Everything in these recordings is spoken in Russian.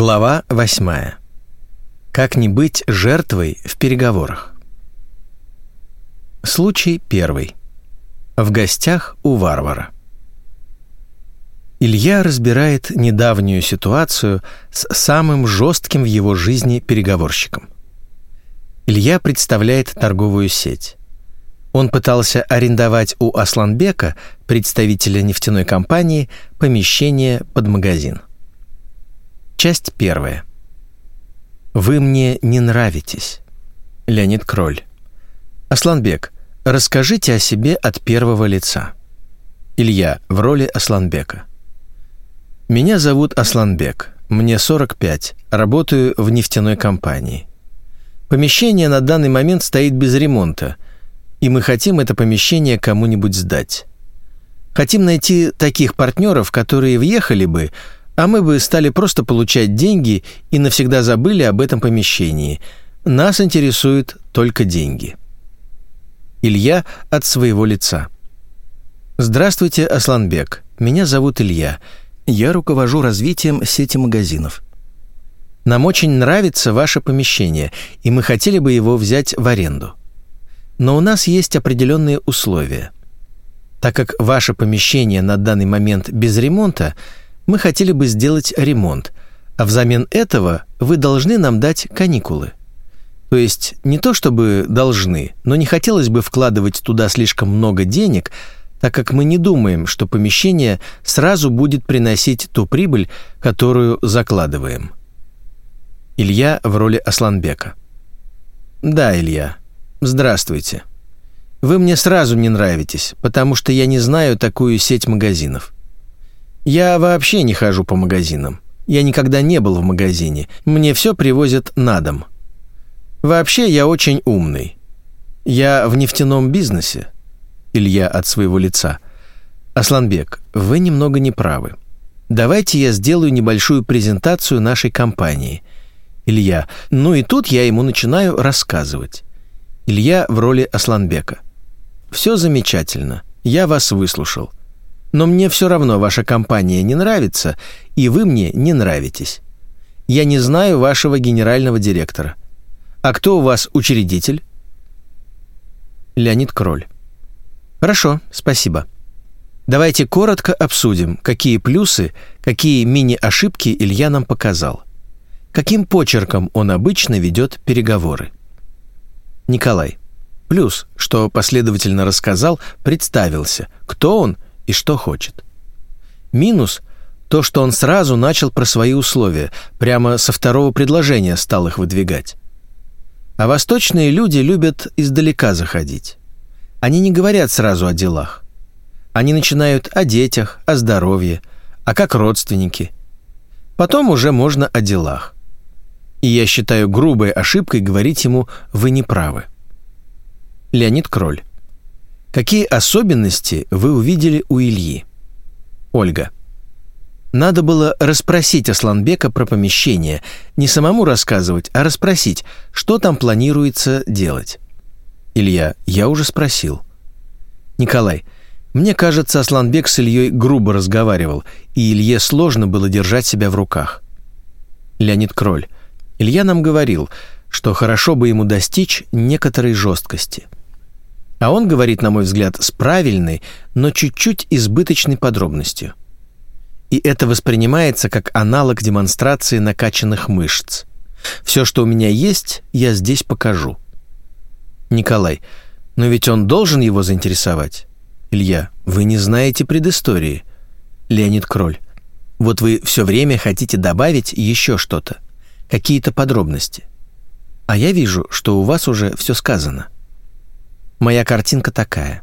Глава 8. Как не быть жертвой в переговорах? Случай первый. В гостях у варвара. Илья разбирает недавнюю ситуацию с самым жестким в его жизни переговорщиком. Илья представляет торговую сеть. Он пытался арендовать у Асланбека, представителя нефтяной компании, помещение под магазин. Часть первая. Вы мне не нравитесь. Леонид Кроль. Асланбек, расскажите о себе от первого лица. Илья в роли Асланбека. Меня зовут Асланбек. Мне 45. Работаю в нефтяной компании. Помещение на данный момент стоит без ремонта, и мы хотим это помещение кому-нибудь сдать. Хотим найти таких партнеров, которые въехали бы, а мы бы стали просто получать деньги и навсегда забыли об этом помещении. Нас интересуют только деньги. Илья от своего лица. Здравствуйте, Асланбек. Меня зовут Илья. Я руковожу развитием сети магазинов. Нам очень нравится ваше помещение, и мы хотели бы его взять в аренду. Но у нас есть определенные условия. Так как ваше помещение на данный момент без ремонта – мы хотели бы сделать ремонт, а взамен этого вы должны нам дать каникулы. То есть не то чтобы должны, но не хотелось бы вкладывать туда слишком много денег, так как мы не думаем, что помещение сразу будет приносить ту прибыль, которую закладываем. Илья в роли Асланбека. Да, Илья. Здравствуйте. Вы мне сразу не нравитесь, потому что я не знаю такую сеть магазинов. Я вообще не хожу по магазинам. Я никогда не был в магазине. Мне все привозят на дом. Вообще я очень умный. Я в нефтяном бизнесе. Илья от своего лица. Асланбек, вы немного не правы. Давайте я сделаю небольшую презентацию нашей компании. Илья. Ну и тут я ему начинаю рассказывать. Илья в роли Асланбека. Все замечательно. Я вас выслушал. Но мне все равно ваша компания не нравится, и вы мне не нравитесь. Я не знаю вашего генерального директора. А кто у вас учредитель? Леонид Кроль. Хорошо, спасибо. Давайте коротко обсудим, какие плюсы, какие мини-ошибки Илья нам показал. Каким почерком он обычно ведет переговоры. Николай. Плюс, что последовательно рассказал, представился, кто он – и что хочет. Минус – то, что он сразу начал про свои условия, прямо со второго предложения стал их выдвигать. А восточные люди любят издалека заходить. Они не говорят сразу о делах. Они начинают о детях, о здоровье, а как родственники. Потом уже можно о делах. И я считаю грубой ошибкой говорить ему «вы не правы». Леонид Кроль. Какие особенности вы увидели у Ильи? Ольга. Надо было расспросить Асланбека про помещение, не самому рассказывать, а расспросить, что там планируется делать. Илья, я уже спросил. Николай, мне кажется, Асланбек с Ильей грубо разговаривал, и Илье сложно было держать себя в руках. Леонид Кроль. Илья нам говорил, что хорошо бы ему достичь некоторой жесткости – а он говорит, на мой взгляд, с правильной, но чуть-чуть избыточной подробностью. И это воспринимается как аналог демонстрации накачанных мышц. Все, что у меня есть, я здесь покажу. Николай, но ведь он должен его заинтересовать. Илья, вы не знаете предыстории. Леонид Кроль, вот вы все время хотите добавить еще что-то, какие-то подробности. А я вижу, что у вас уже все сказано. Моя картинка такая.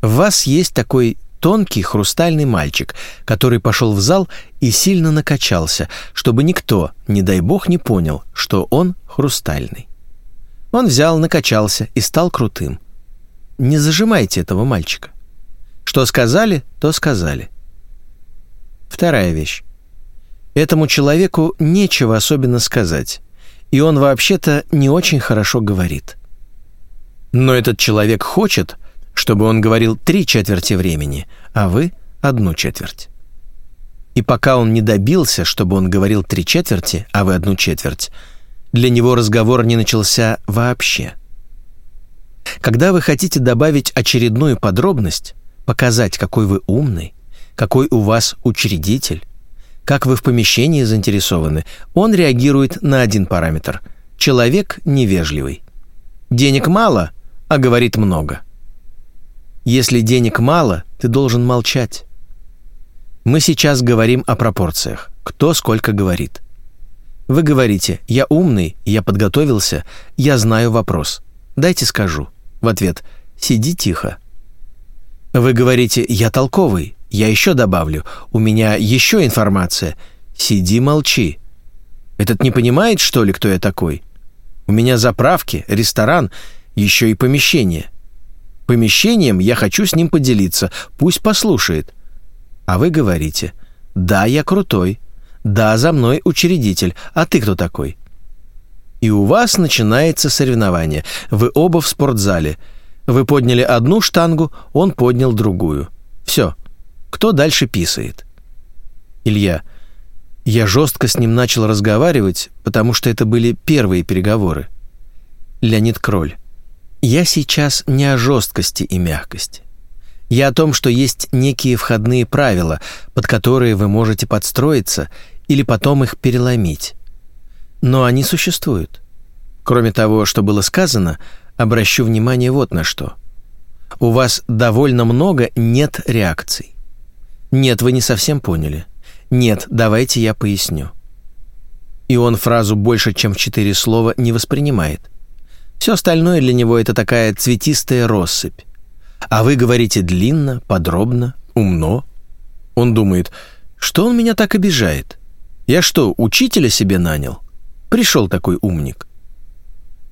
В вас есть такой тонкий хрустальный мальчик, который пошел в зал и сильно накачался, чтобы никто, не дай бог, не понял, что он хрустальный. Он взял, накачался и стал крутым. Не зажимайте этого мальчика. Что сказали, то сказали. Вторая вещь. Этому человеку нечего особенно сказать, и он вообще-то не очень хорошо говорит. Но этот человек хочет, чтобы он говорил три четверти времени, а вы — одну четверть. И пока он не добился, чтобы он говорил три четверти, а вы одну четверть, для него разговор не начался вообще. Когда вы хотите добавить очередную подробность, показать, какой вы умный, какой у вас учредитель, как вы в помещении заинтересованы, он реагирует на один параметр. Человек невежливый. Денег мало, а говорит много. Если денег мало, ты должен молчать. Мы сейчас говорим о пропорциях. Кто сколько говорит. Вы говорите «я умный, я подготовился, я знаю вопрос». Дайте скажу. В ответ «сиди тихо». Вы говорите «я толковый, я еще добавлю, у меня еще информация». Сиди, молчи. Этот не понимает, что ли, кто я такой? У меня заправки, ресторан, еще и помещение. Помещением я хочу с ним поделиться, пусть послушает. А вы говорите «Да, я крутой. Да, за мной учредитель. А ты кто такой?» И у вас начинается соревнование. Вы оба в спортзале. Вы подняли одну штангу, он поднял другую. Все. Кто дальше писает? Илья. Я жестко с ним начал разговаривать, потому что это были первые переговоры. Леонид Кроль. Я сейчас не о жесткости и мягкости. Я о том, что есть некие входные правила, под которые вы можете подстроиться или потом их переломить. Но они существуют. Кроме того, что было сказано, обращу внимание вот на что. У вас довольно много «нет» реакций. «Нет, вы не совсем поняли». «Нет, давайте я поясню». И он фразу больше, чем в четыре слова не воспринимает. Все остальное для него это такая цветистая россыпь. А вы говорите длинно, подробно, умно. Он думает, что он меня так обижает? Я что, учителя себе нанял? Пришел такой умник.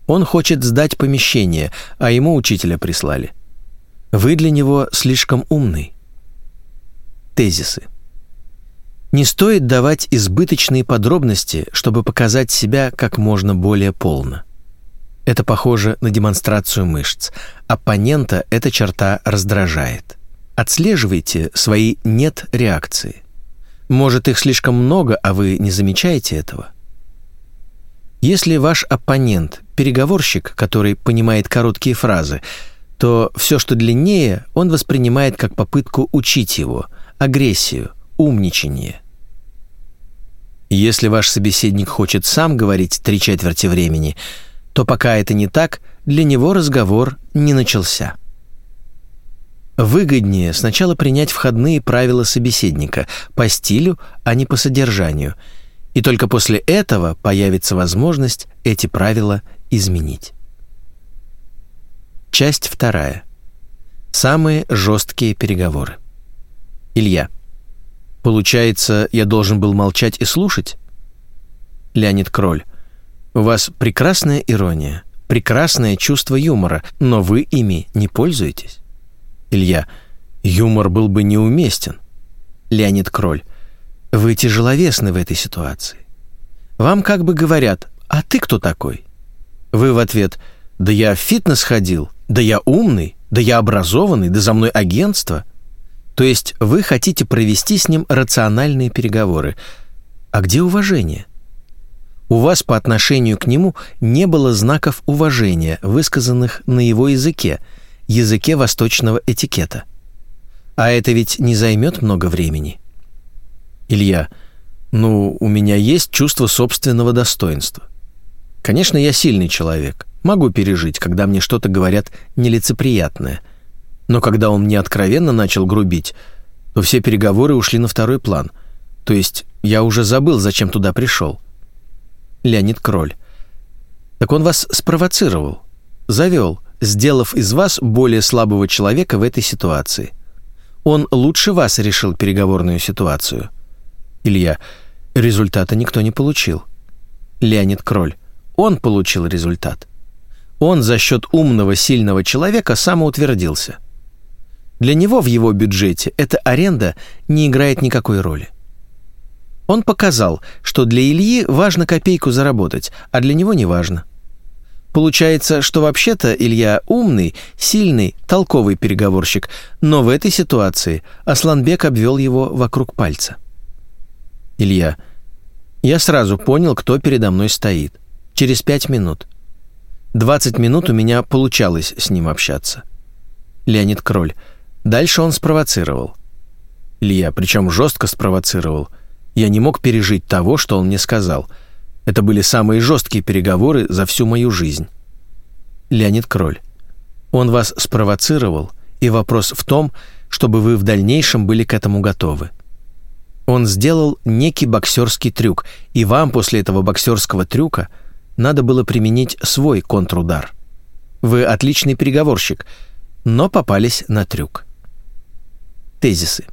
Он хочет сдать помещение, а ему учителя прислали. Вы для него слишком умный. Тезисы. Не стоит давать избыточные подробности, чтобы показать себя как можно более полно. Это похоже на демонстрацию мышц. Оппонента эта черта раздражает. Отслеживайте свои «нет» реакции. Может, их слишком много, а вы не замечаете этого? Если ваш оппонент – переговорщик, который понимает короткие фразы, то все, что длиннее, он воспринимает как попытку учить его – агрессию, умничание. Если ваш собеседник хочет сам говорить три четверти времени, то пока это не так, для него разговор не начался. Выгоднее сначала принять входные правила собеседника по стилю, а не по содержанию, и только после этого появится возможность эти правила изменить. Часть вторая. Самые жесткие переговоры. Илья. Получается, я должен был молчать и слушать? Леонид Кроль. У вас прекрасная ирония, прекрасное чувство юмора, но вы ими не пользуетесь. Илья. Юмор был бы неуместен. Леонид Кроль. Вы тяжеловесны в этой ситуации. Вам как бы говорят, а ты кто такой? Вы в ответ, да я в фитнес ходил, да я умный, да я образованный, да за мной агентство. То есть вы хотите провести с ним рациональные переговоры. А где уважение? У вас по отношению к нему не было знаков уважения, высказанных на его языке, языке восточного этикета. А это ведь не займет много времени. Илья, ну, у меня есть чувство собственного достоинства. Конечно, я сильный человек, могу пережить, когда мне что-то говорят нелицеприятное – но когда он мне откровенно начал грубить, то все переговоры ушли на второй план. То есть я уже забыл, зачем туда пришел. Леонид Кроль. Так он вас спровоцировал, завел, сделав из вас более слабого человека в этой ситуации. Он лучше вас решил переговорную ситуацию. Илья. Результата никто не получил. Леонид Кроль. Он получил результат. Он за счет умного, сильного человека самоутвердился. Для него в его бюджете эта аренда не играет никакой роли. Он показал, что для Ильи важно копейку заработать, а для него не важно. Получается, что вообще-то Илья умный, сильный, толковый переговорщик, но в этой ситуации Асланбек обвел его вокруг пальца. Илья. Я сразу понял, кто передо мной стоит. Через пять минут. 20 минут у меня получалось с ним общаться. Леонид Кроль. Дальше он спровоцировал. Илья, причем жестко спровоцировал. Я не мог пережить того, что он мне сказал. Это были самые жесткие переговоры за всю мою жизнь. Леонид Кроль. Он вас спровоцировал, и вопрос в том, чтобы вы в дальнейшем были к этому готовы. Он сделал некий боксерский трюк, и вам после этого боксерского трюка надо было применить свой контрудар. Вы отличный переговорщик, но попались на трюк. Тезисы.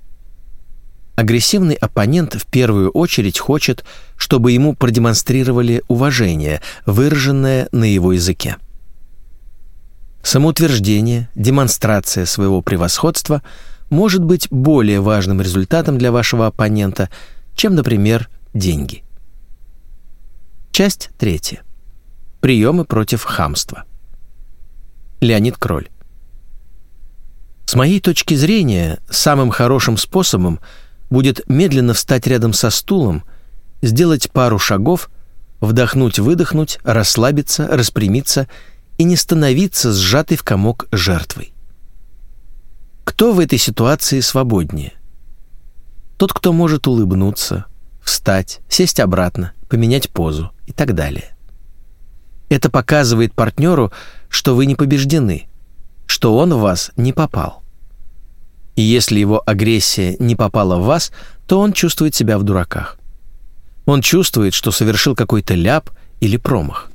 Агрессивный оппонент в первую очередь хочет, чтобы ему продемонстрировали уважение, выраженное на его языке. Самоутверждение, демонстрация своего превосходства может быть более важным результатом для вашего оппонента, чем, например, деньги. Часть третья. Приемы против хамства. Леонид Кроль. С моей точки зрения, самым хорошим способом будет медленно встать рядом со стулом, сделать пару шагов, вдохнуть-выдохнуть, расслабиться, распрямиться и не становиться сжатой в комок жертвой. Кто в этой ситуации свободнее? Тот, кто может улыбнуться, встать, сесть обратно, поменять позу и так далее. Это показывает партнеру, что вы не побеждены, что он в вас не попал. И если его агрессия не попала в вас, то он чувствует себя в дураках. Он чувствует, что совершил какой-то ляп или промах.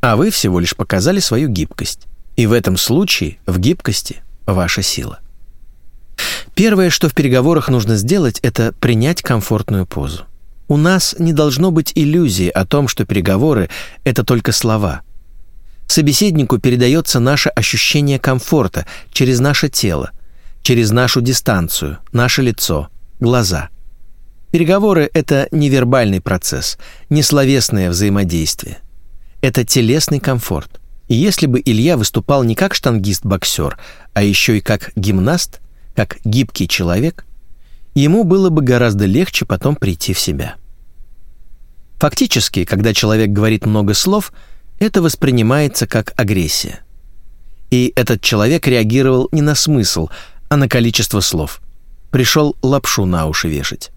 А вы всего лишь показали свою гибкость. И в этом случае в гибкости ваша сила. Первое, что в переговорах нужно сделать, это принять комфортную позу. У нас не должно быть иллюзии о том, что переговоры — это только слова. Собеседнику передается наше ощущение комфорта через наше тело, через нашу дистанцию, наше лицо, глаза. Переговоры — это невербальный процесс, не словесное взаимодействие. Это телесный комфорт. И если бы Илья выступал не как штангист-боксер, а еще и как гимнаст, как гибкий человек, ему было бы гораздо легче потом прийти в себя. Фактически, когда человек говорит много слов, это воспринимается как агрессия. И этот человек реагировал не на смысл, а на количество слов. Пришел лапшу на уши вешать.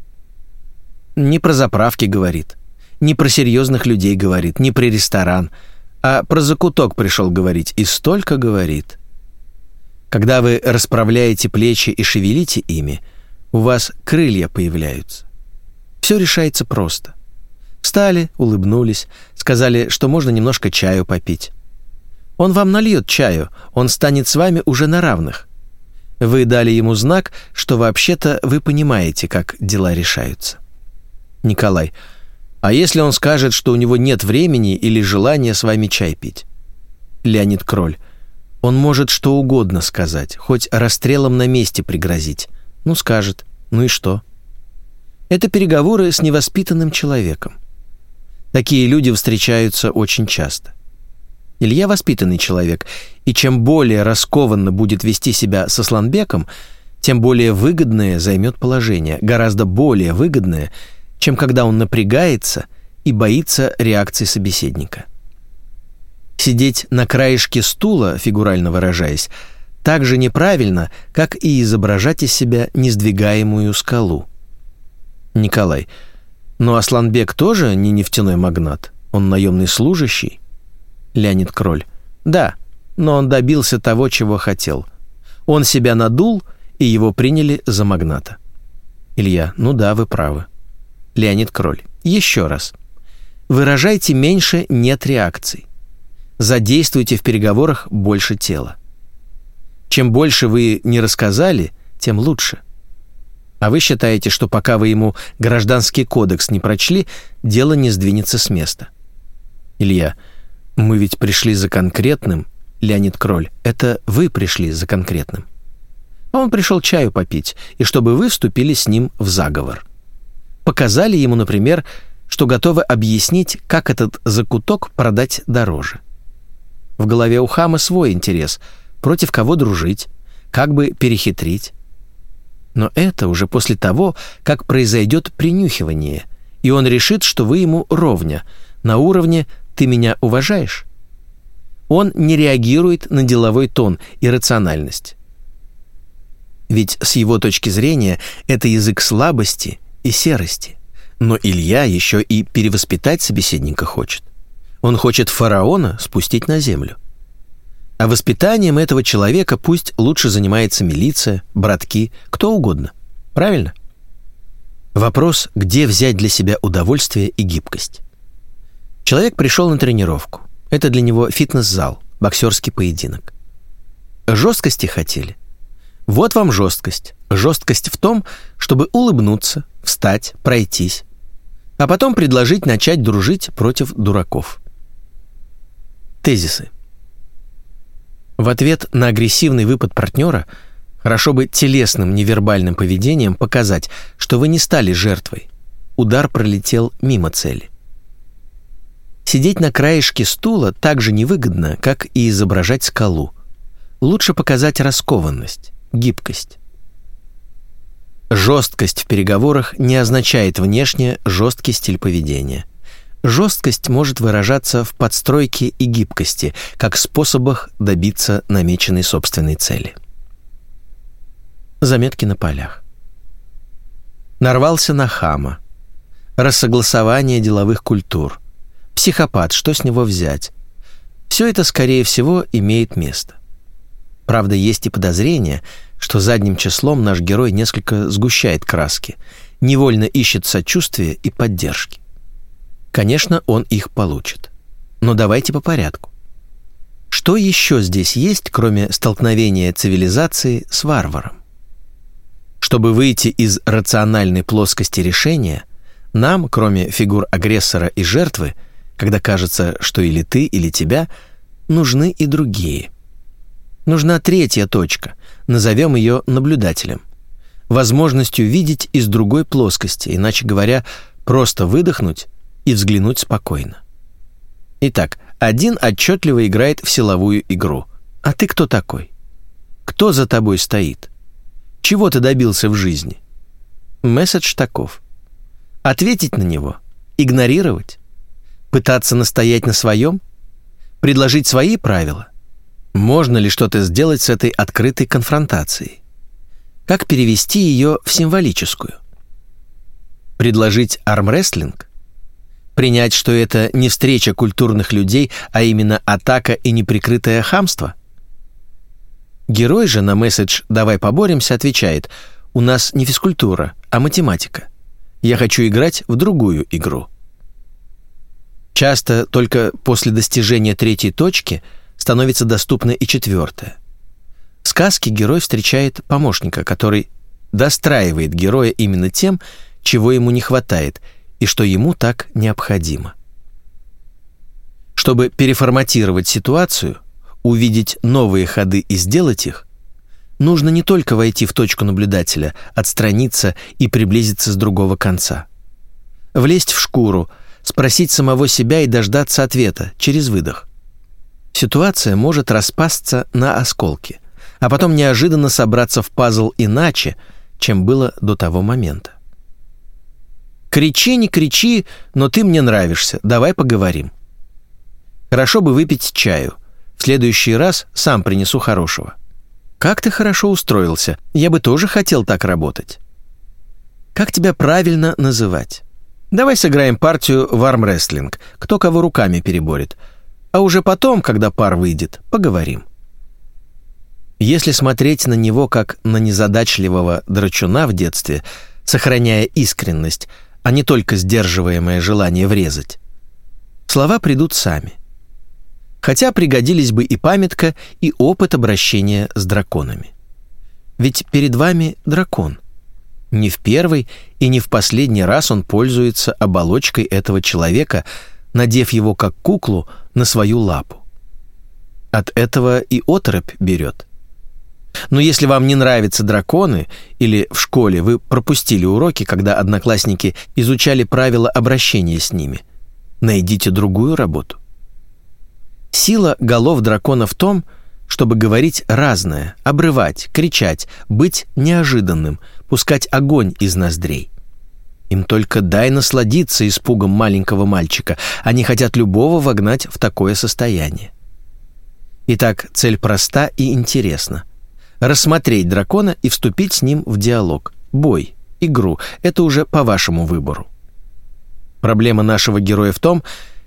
Не про заправки говорит, не про серьезных людей говорит, не про ресторан, а про закуток пришел говорить и столько говорит. Когда вы расправляете плечи и шевелите ими, у вас крылья появляются. Все решается просто. Встали, улыбнулись, сказали, что можно немножко чаю попить. Он вам нальет чаю, он станет с вами уже на равных. Вы дали ему знак, что вообще-то вы понимаете, как дела решаются. Николай, а если он скажет, что у него нет времени или желания с вами чай пить? Леонид Кроль, он может что угодно сказать, хоть расстрелом на месте пригрозить. Ну, скажет. Ну и что? Это переговоры с невоспитанным человеком. Такие люди встречаются очень часто. Илья воспитанный человек, и чем более раскованно будет вести себя со Сланбеком, тем более выгодное займет положение, гораздо более выгодное, чем когда он напрягается и боится реакции собеседника. Сидеть на краешке стула, фигурально выражаясь, так же неправильно, как и изображать из себя несдвигаемую скалу. Николай, но Асланбек тоже не нефтяной магнат, он наемный служащий. Леонид Кроль. Да, но он добился того, чего хотел. Он себя надул, и его приняли за магната. Илья. Ну да, вы правы. Леонид Кроль. Еще раз. Выражайте меньше «нет реакций». Задействуйте в переговорах больше тела. Чем больше вы не рассказали, тем лучше. А вы считаете, что пока вы ему гражданский кодекс не прочли, дело не сдвинется с места. Илья. Мы ведь пришли за конкретным, Леонид Кроль. Это вы пришли за конкретным. Он пришел чаю попить, и чтобы вы вступили с ним в заговор. Показали ему, например, что готовы объяснить, как этот закуток продать дороже. В голове у хама свой интерес, против кого дружить, как бы перехитрить. Но это уже после того, как произойдет принюхивание, и он решит, что вы ему ровня, на уровне «ты меня уважаешь». Он не реагирует на деловой тон и рациональность. Ведь с его точки зрения это язык слабости и серости. Но Илья еще и перевоспитать собеседника хочет. Он хочет фараона спустить на землю. А воспитанием этого человека пусть лучше занимается милиция, братки, кто угодно. Правильно? Вопрос, где взять для себя удовольствие и гибкость. Человек пришел на тренировку. Это для него фитнес-зал, боксерский поединок. Жесткости хотели? Вот вам жесткость. Жесткость в том, чтобы улыбнуться, встать, пройтись, а потом предложить начать дружить против дураков. Тезисы. В ответ на агрессивный выпад партнера – Хорошо бы телесным невербальным поведением показать, что вы не стали жертвой. Удар пролетел мимо цели. Сидеть на краешке стула так же невыгодно, как и изображать скалу. Лучше показать раскованность, гибкость. Жесткость в переговорах не означает внешне жесткий стиль поведения. Жесткость может выражаться в подстройке и гибкости, как способах добиться намеченной собственной цели. Заметки на полях. Нарвался на хама. Рассогласование деловых культур. Психопат, что с него взять? Все это, скорее всего, имеет место. Правда, есть и подозрение, что задним числом наш герой несколько сгущает краски, невольно ищет сочувствия и поддержки. Конечно, он их получит. Но давайте по порядку. Что еще здесь есть, кроме столкновения цивилизации с варваром? Чтобы выйти из рациональной плоскости решения, нам, кроме фигур агрессора и жертвы, когда кажется, что или ты, или тебя, нужны и другие. Нужна третья точка, назовем ее наблюдателем. Возможностью видеть из другой плоскости, иначе говоря, просто выдохнуть и взглянуть спокойно. Итак, один отчетливо играет в силовую игру. А ты кто такой? Кто за тобой стоит? Чего ты добился в жизни? Месседж таков. Ответить на него? Игнорировать? Пытаться настоять на своем? Предложить свои правила? Можно ли что-то сделать с этой открытой конфронтацией? Как перевести ее в символическую? Предложить армрестлинг? Принять, что это не встреча культурных людей, а именно атака и неприкрытое хамство – Герой же на месседж «давай поборемся» отвечает «у нас не физкультура, а математика. Я хочу играть в другую игру». Часто только после достижения третьей точки становится доступна и четвертая. В сказке герой встречает помощника, который достраивает героя именно тем, чего ему не хватает и что ему так необходимо. Чтобы переформатировать ситуацию – увидеть новые ходы и сделать их, нужно не только войти в точку наблюдателя, отстраниться и приблизиться с другого конца. Влезть в шкуру, спросить самого себя и дождаться ответа через выдох. Ситуация может распасться на осколки, а потом неожиданно собраться в пазл иначе, чем было до того момента. Кричи, не кричи, но ты мне нравишься, давай поговорим. Хорошо бы выпить чаю. В следующий раз сам принесу хорошего. Как ты хорошо устроился. Я бы тоже хотел так работать. Как тебя правильно называть? Давай сыграем партию в армрестлинг. Кто кого руками переборет. А уже потом, когда пар выйдет, поговорим. Если смотреть на него как на незадачливого драчуна в детстве, сохраняя искренность, а не только сдерживаемое желание врезать, слова придут сами хотя пригодились бы и памятка, и опыт обращения с драконами. Ведь перед вами дракон. Не в первый и не в последний раз он пользуется оболочкой этого человека, надев его как куклу на свою лапу. От этого и оторопь берет. Но если вам не нравятся драконы, или в школе вы пропустили уроки, когда одноклассники изучали правила обращения с ними, найдите другую работу. Сила голов дракона в том, чтобы говорить разное, обрывать, кричать, быть неожиданным, пускать огонь из ноздрей. Им только дай насладиться испугом маленького мальчика. Они хотят любого вогнать в такое состояние. Итак, цель проста и интересна. Рассмотреть дракона и вступить с ним в диалог. Бой, игру – это уже по вашему выбору. Проблема нашего героя в том,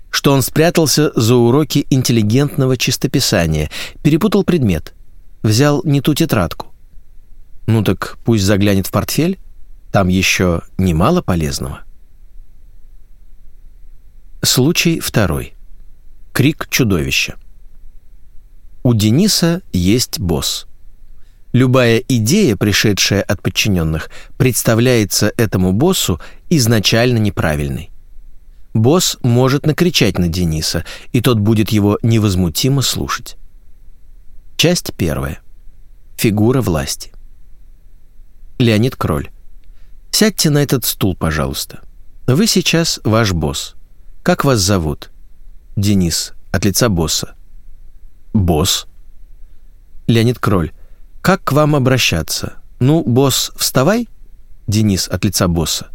что он спрятался за уроки интеллигентного чистописания, перепутал предмет, взял не ту тетрадку. Ну так пусть заглянет в портфель, там еще немало полезного. Случай второй. Крик чудовища. У Дениса есть босс. Любая идея, пришедшая от подчиненных, представляется этому боссу изначально неправильной. Босс может накричать на Дениса, и тот будет его невозмутимо слушать. Часть первая. Фигура власти. Леонид Кроль. Сядьте на этот стул, пожалуйста. Вы сейчас ваш босс. Как вас зовут? Денис, от лица босса. Босс. Леонид Кроль. Как к вам обращаться? Ну, босс, вставай. Денис, от лица босса.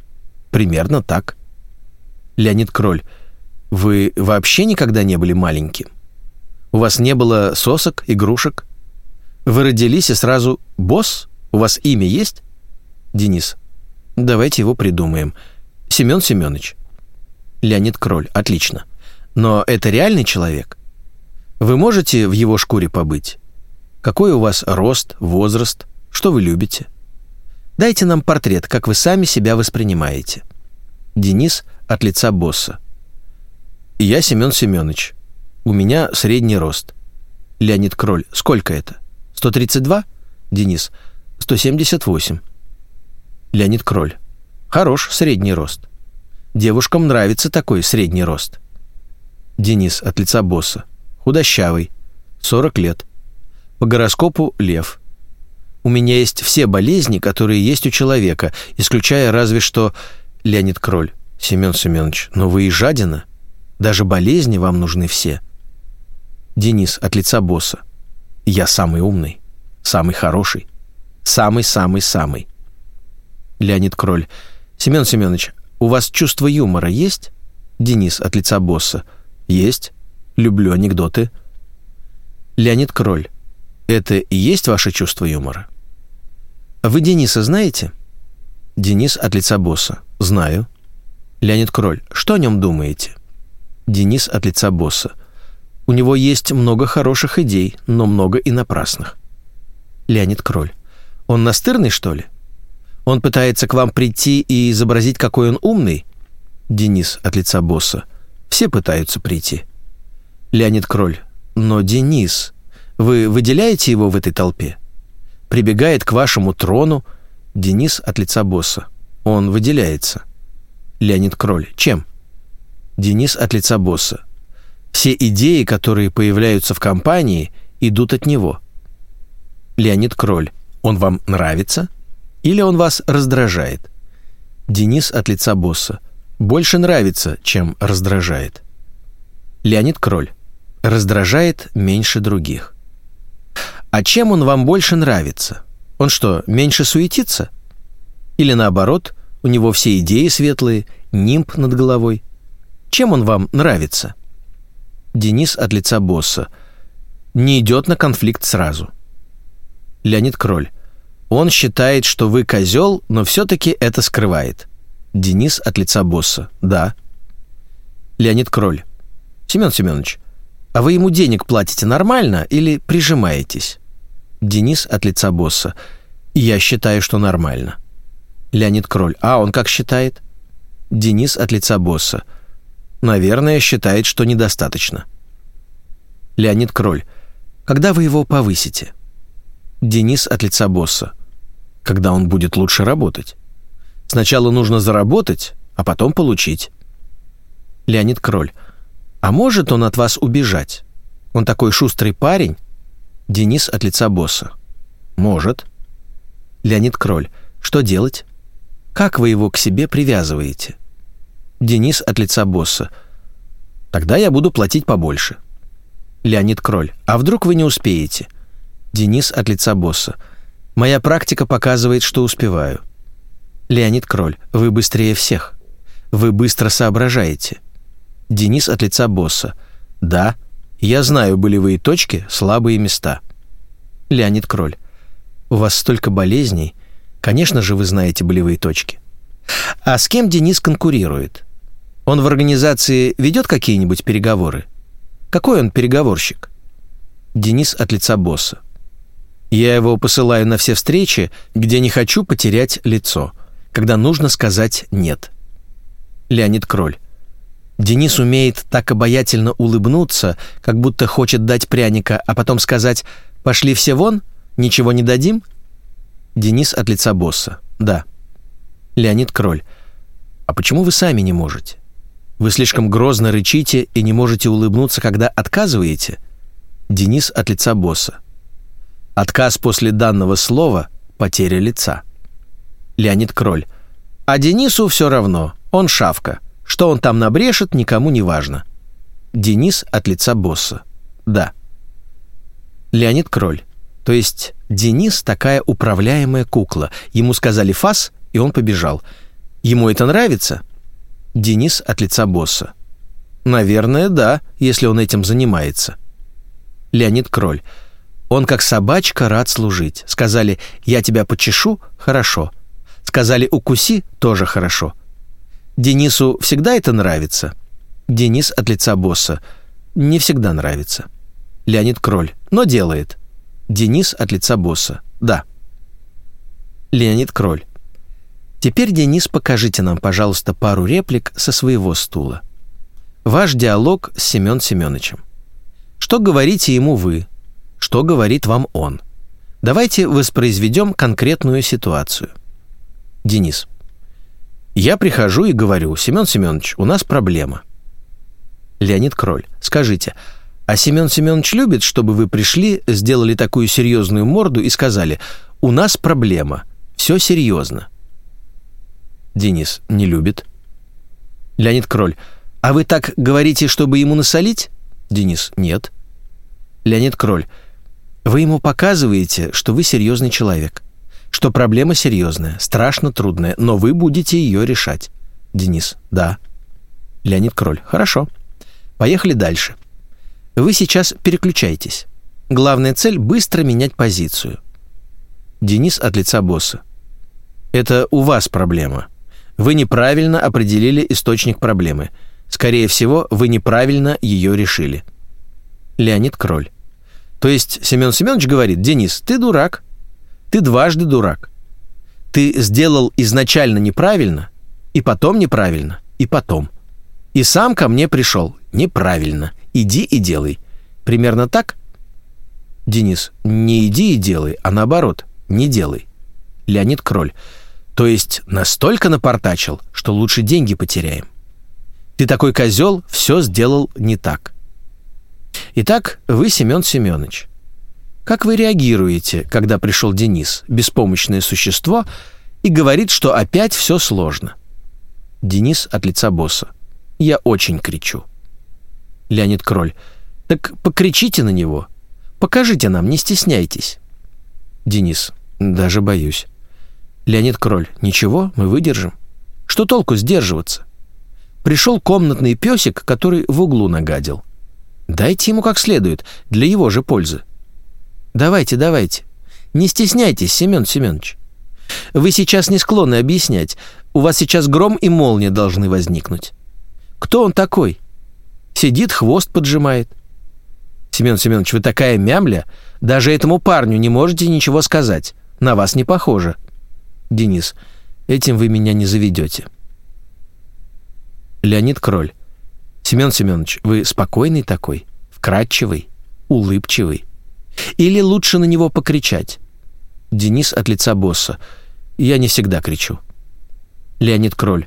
Примерно так. Леонид Кроль, вы вообще никогда не были маленьким? У вас не было сосок, игрушек? Вы родились и сразу «босс»? У вас имя есть? Денис, давайте его придумаем. Семен Семенович. Леонид Кроль, отлично. Но это реальный человек? Вы можете в его шкуре побыть? Какой у вас рост, возраст, что вы любите? Дайте нам портрет, как вы сами себя воспринимаете. Денис от лица босса. «Я Семен Семенович. У меня средний рост». Леонид Кроль. «Сколько это? 132?» Денис. «178». Леонид Кроль. «Хорош средний рост. Девушкам нравится такой средний рост». Денис от лица босса. Худощавый. 40 лет. По гороскопу лев. У меня есть все болезни, которые есть у человека, исключая разве что Леонид Кроль. Семен Семенович, но вы и жадина. Даже болезни вам нужны все. Денис от лица босса. Я самый умный, самый хороший, самый-самый-самый. Леонид Кроль. Семен Семенович, у вас чувство юмора есть? Денис от лица босса. Есть. Люблю анекдоты. Леонид Кроль. Это и есть ваше чувство юмора? Вы Дениса знаете? Денис от лица босса. Знаю. Леонид Кроль, что о нем думаете? Денис от лица босса. У него есть много хороших идей, но много и напрасных. Леонид Кроль. Он настырный, что ли? Он пытается к вам прийти и изобразить, какой он умный? Денис от лица босса. Все пытаются прийти. Леонид Кроль. Но Денис, вы выделяете его в этой толпе? Прибегает к вашему трону. Денис от лица босса. Он выделяется. Леонид Кроль. Чем? Денис от лица босса. Все идеи, которые появляются в компании, идут от него. Леонид Кроль. Он вам нравится? Или он вас раздражает? Денис от лица босса. Больше нравится, чем раздражает. Леонид Кроль. Раздражает меньше других. А чем он вам больше нравится? Он что, меньше суетится? Или наоборот, у него все идеи светлые, нимб над головой. Чем он вам нравится? Денис от лица босса. Не идет на конфликт сразу. Леонид Кроль. Он считает, что вы козел, но все-таки это скрывает. Денис от лица босса. Да. Леонид Кроль. Семен Семенович, а вы ему денег платите нормально или прижимаетесь? Денис от лица босса. Я считаю, что нормально. Леонид Кроль. А он как считает? Денис от лица босса. Наверное, считает, что недостаточно. Леонид Кроль. Когда вы его повысите? Денис от лица босса. Когда он будет лучше работать. Сначала нужно заработать, а потом получить. Леонид Кроль. А может он от вас убежать? Он такой шустрый парень? Денис от лица босса. Может. Леонид Кроль. Что делать? Как вы его к себе привязываете? Денис от лица босса. Тогда я буду платить побольше. Леонид Кроль. А вдруг вы не успеете? Денис от лица босса. Моя практика показывает, что успеваю. Леонид Кроль, вы быстрее всех. Вы быстро соображаете. Денис от лица босса. Да, я знаю болевые точки, слабые места. Леонид Кроль. У вас столько болезней. Конечно же, вы знаете болевые точки. А с кем Денис конкурирует? Он в организации ведет какие-нибудь переговоры? Какой он переговорщик? Денис от лица босса. Я его посылаю на все встречи, где не хочу потерять лицо, когда нужно сказать «нет». Леонид Кроль. Денис умеет так обаятельно улыбнуться, как будто хочет дать пряника, а потом сказать «пошли все вон, ничего не дадим?» Денис от лица босса. Да. Леонид Кроль. А почему вы сами не можете? Вы слишком грозно рычите и не можете улыбнуться, когда отказываете? Денис от лица босса. Отказ после данного слова – потеря лица. Леонид Кроль. А Денису все равно, он шавка. Что он там набрешет, никому не важно. Денис от лица босса. Да. Леонид Кроль. То есть Денис такая управляемая кукла. Ему сказали «фас», и он побежал. Ему это нравится? Денис от лица босса. Наверное, да, если он этим занимается. Леонид Кроль. Он как собачка рад служить. Сказали «я тебя почешу» – хорошо. Сказали «укуси» – тоже хорошо. Денису всегда это нравится? Денис от лица босса. Не всегда нравится. Леонид Кроль. Но делает. Денис от лица босса. Да. Леонид Кроль. Теперь, Денис, покажите нам, пожалуйста, пару реплик со своего стула. Ваш диалог с Семен Семеновичем. Что говорите ему вы? Что говорит вам он? Давайте воспроизведем конкретную ситуацию. Денис. Я прихожу и говорю, Семен Семенович, у нас проблема. Леонид Кроль. Скажите, а Семен Семенович любит, чтобы вы пришли, сделали такую серьезную морду и сказали, у нас проблема, все серьезно. Денис. Не любит. Леонид Кроль. А вы так говорите, чтобы ему насолить? Денис. Нет. Леонид Кроль. Вы ему показываете, что вы серьезный человек что проблема серьезная, страшно трудная, но вы будете ее решать. Денис. Да. Леонид Кроль. Хорошо. Поехали дальше. Вы сейчас переключаетесь. Главная цель – быстро менять позицию. Денис от лица босса. Это у вас проблема. Вы неправильно определили источник проблемы. Скорее всего, вы неправильно ее решили. Леонид Кроль. То есть Семен Семенович говорит, Денис, ты дурак, ты дважды дурак. Ты сделал изначально неправильно, и потом неправильно, и потом. И сам ко мне пришел неправильно. Иди и делай. Примерно так? Денис, не иди и делай, а наоборот, не делай. Леонид Кроль. То есть настолько напортачил, что лучше деньги потеряем. Ты такой козел, все сделал не так. Итак, вы Семен Семенович. Как вы реагируете, когда пришел Денис, беспомощное существо, и говорит, что опять все сложно? Денис от лица босса. Я очень кричу. Леонид Кроль. Так покричите на него. Покажите нам, не стесняйтесь. Денис. Даже боюсь. Леонид Кроль. Ничего, мы выдержим. Что толку сдерживаться? Пришел комнатный песик, который в углу нагадил. Дайте ему как следует, для его же пользы. Давайте, давайте. Не стесняйтесь, Семен Семенович. Вы сейчас не склонны объяснять. У вас сейчас гром и молния должны возникнуть. Кто он такой? Сидит, хвост поджимает. Семен Семенович, вы такая мямля, даже этому парню не можете ничего сказать. На вас не похоже. Денис, этим вы меня не заведете. Леонид Кроль. Семен Семенович, вы спокойный такой, вкрадчивый, улыбчивый. Или лучше на него покричать? Денис от лица босса. Я не всегда кричу. Леонид Кроль.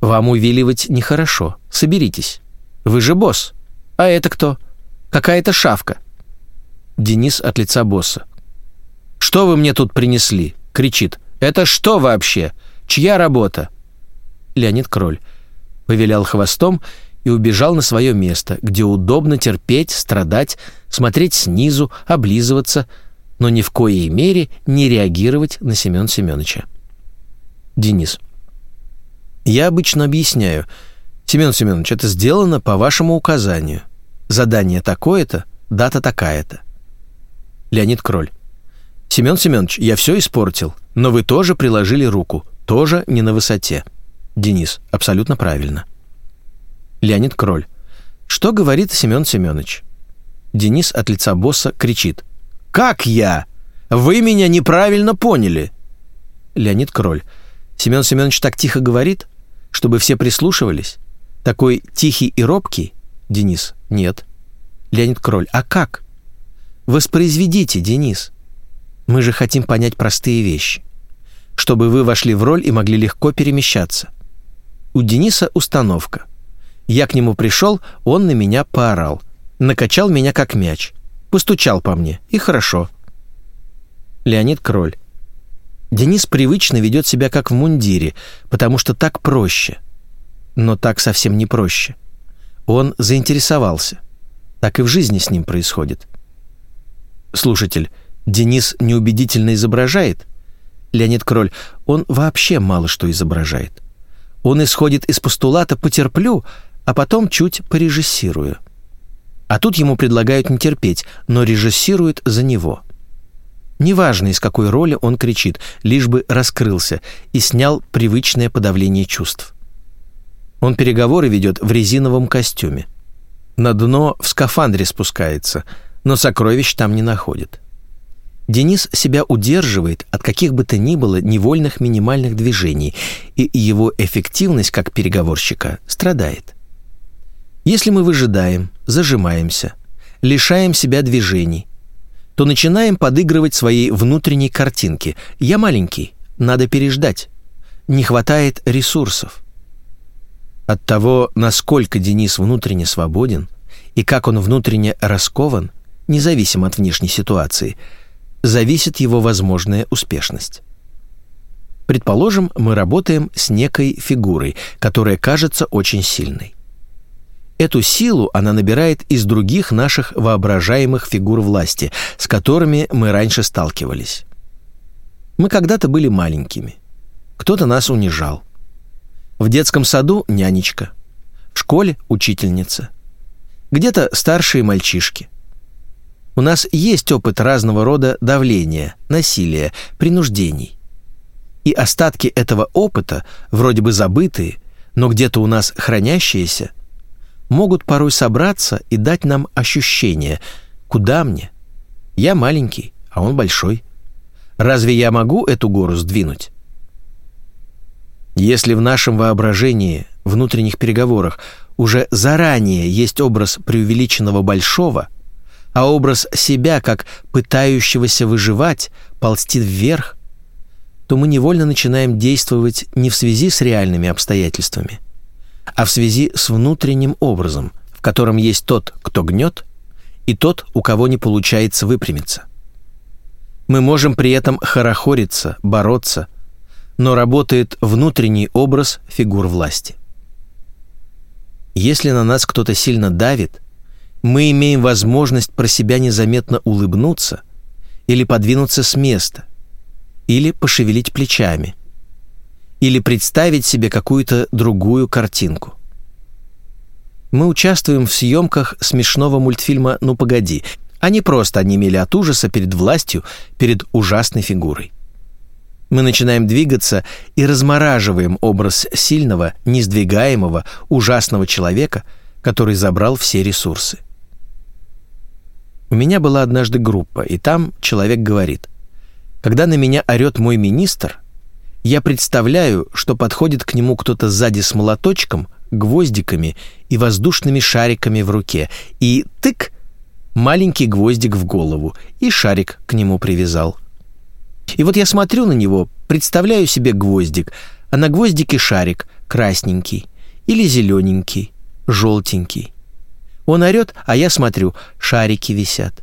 Вам увиливать нехорошо. Соберитесь. Вы же босс. А это кто? Какая-то шавка. Денис от лица босса. «Что вы мне тут принесли?» — кричит. «Это что вообще? Чья работа?» Леонид Кроль повилял хвостом и убежал на свое место, где удобно терпеть, страдать, смотреть снизу, облизываться, но ни в коей мере не реагировать на Семен Семеновича. Денис. Я обычно объясняю. Семен Семенович, это сделано по вашему указанию. Задание такое-то, дата такая-то. Леонид Кроль. Семен Семенович, я все испортил, но вы тоже приложили руку, тоже не на высоте. Денис. Абсолютно правильно. Леонид Кроль. Что говорит Семен Семенович? Денис от лица босса кричит. «Как я? Вы меня неправильно поняли!» Леонид Кроль. Семен Семенович так тихо говорит, чтобы все прислушивались? Такой тихий и робкий? Денис. Нет. Леонид Кроль. А как? Воспроизведите, Денис. Мы же хотим понять простые вещи. Чтобы вы вошли в роль и могли легко перемещаться. У Дениса установка. Я к нему пришел, он на меня поорал. Накачал меня как мяч. Постучал по мне. И хорошо. Леонид Кроль. Денис привычно ведет себя как в мундире, потому что так проще. Но так совсем не проще. Он заинтересовался. Так и в жизни с ним происходит. Слушатель, Денис неубедительно изображает? Леонид Кроль, он вообще мало что изображает. Он исходит из постулата «потерплю», а потом чуть порежиссирую. А тут ему предлагают не терпеть, но режиссируют за него – Неважно, из какой роли он кричит, лишь бы раскрылся и снял привычное подавление чувств. Он переговоры ведет в резиновом костюме. На дно в скафандре спускается, но сокровищ там не находит. Денис себя удерживает от каких бы то ни было невольных минимальных движений, и его эффективность как переговорщика страдает. Если мы выжидаем, зажимаемся, лишаем себя движений, то начинаем подыгрывать своей внутренней картинке. «Я маленький, надо переждать. Не хватает ресурсов». От того, насколько Денис внутренне свободен и как он внутренне раскован, независимо от внешней ситуации, зависит его возможная успешность. Предположим, мы работаем с некой фигурой, которая кажется очень сильной. Эту силу она набирает из других наших воображаемых фигур власти, с которыми мы раньше сталкивались. Мы когда-то были маленькими. Кто-то нас унижал. В детском саду нянечка, в школе учительница. Где-то старшие мальчишки. У нас есть опыт разного рода давления, насилия, принуждений. И остатки этого опыта, вроде бы забытые, но где-то у нас хранящиеся – могут порой собраться и дать нам ощущение «Куда мне? Я маленький, а он большой. Разве я могу эту гору сдвинуть?» Если в нашем воображении, внутренних переговорах, уже заранее есть образ преувеличенного большого, а образ себя как пытающегося выживать, ползти вверх, то мы невольно начинаем действовать не в связи с реальными обстоятельствами – а в связи с внутренним образом, в котором есть тот, кто гнет, и тот, у кого не получается выпрямиться. Мы можем при этом хорохориться, бороться, но работает внутренний образ фигур власти. Если на нас кто-то сильно давит, мы имеем возможность про себя незаметно улыбнуться или подвинуться с места, или пошевелить плечами – или представить себе какую-то другую картинку. Мы участвуем в съемках смешного мультфильма «Ну погоди», не просто онемели от ужаса перед властью, перед ужасной фигурой. Мы начинаем двигаться и размораживаем образ сильного, несдвигаемого, ужасного человека, который забрал все ресурсы. У меня была однажды группа, и там человек говорит, «Когда на меня орет мой министр, я представляю, что подходит к нему кто-то сзади с молоточком, гвоздиками и воздушными шариками в руке, и тык маленький гвоздик в голову, и шарик к нему привязал. И вот я смотрю на него, представляю себе гвоздик, а на гвоздике шарик красненький или зелененький, желтенький. Он орет, а я смотрю, шарики висят.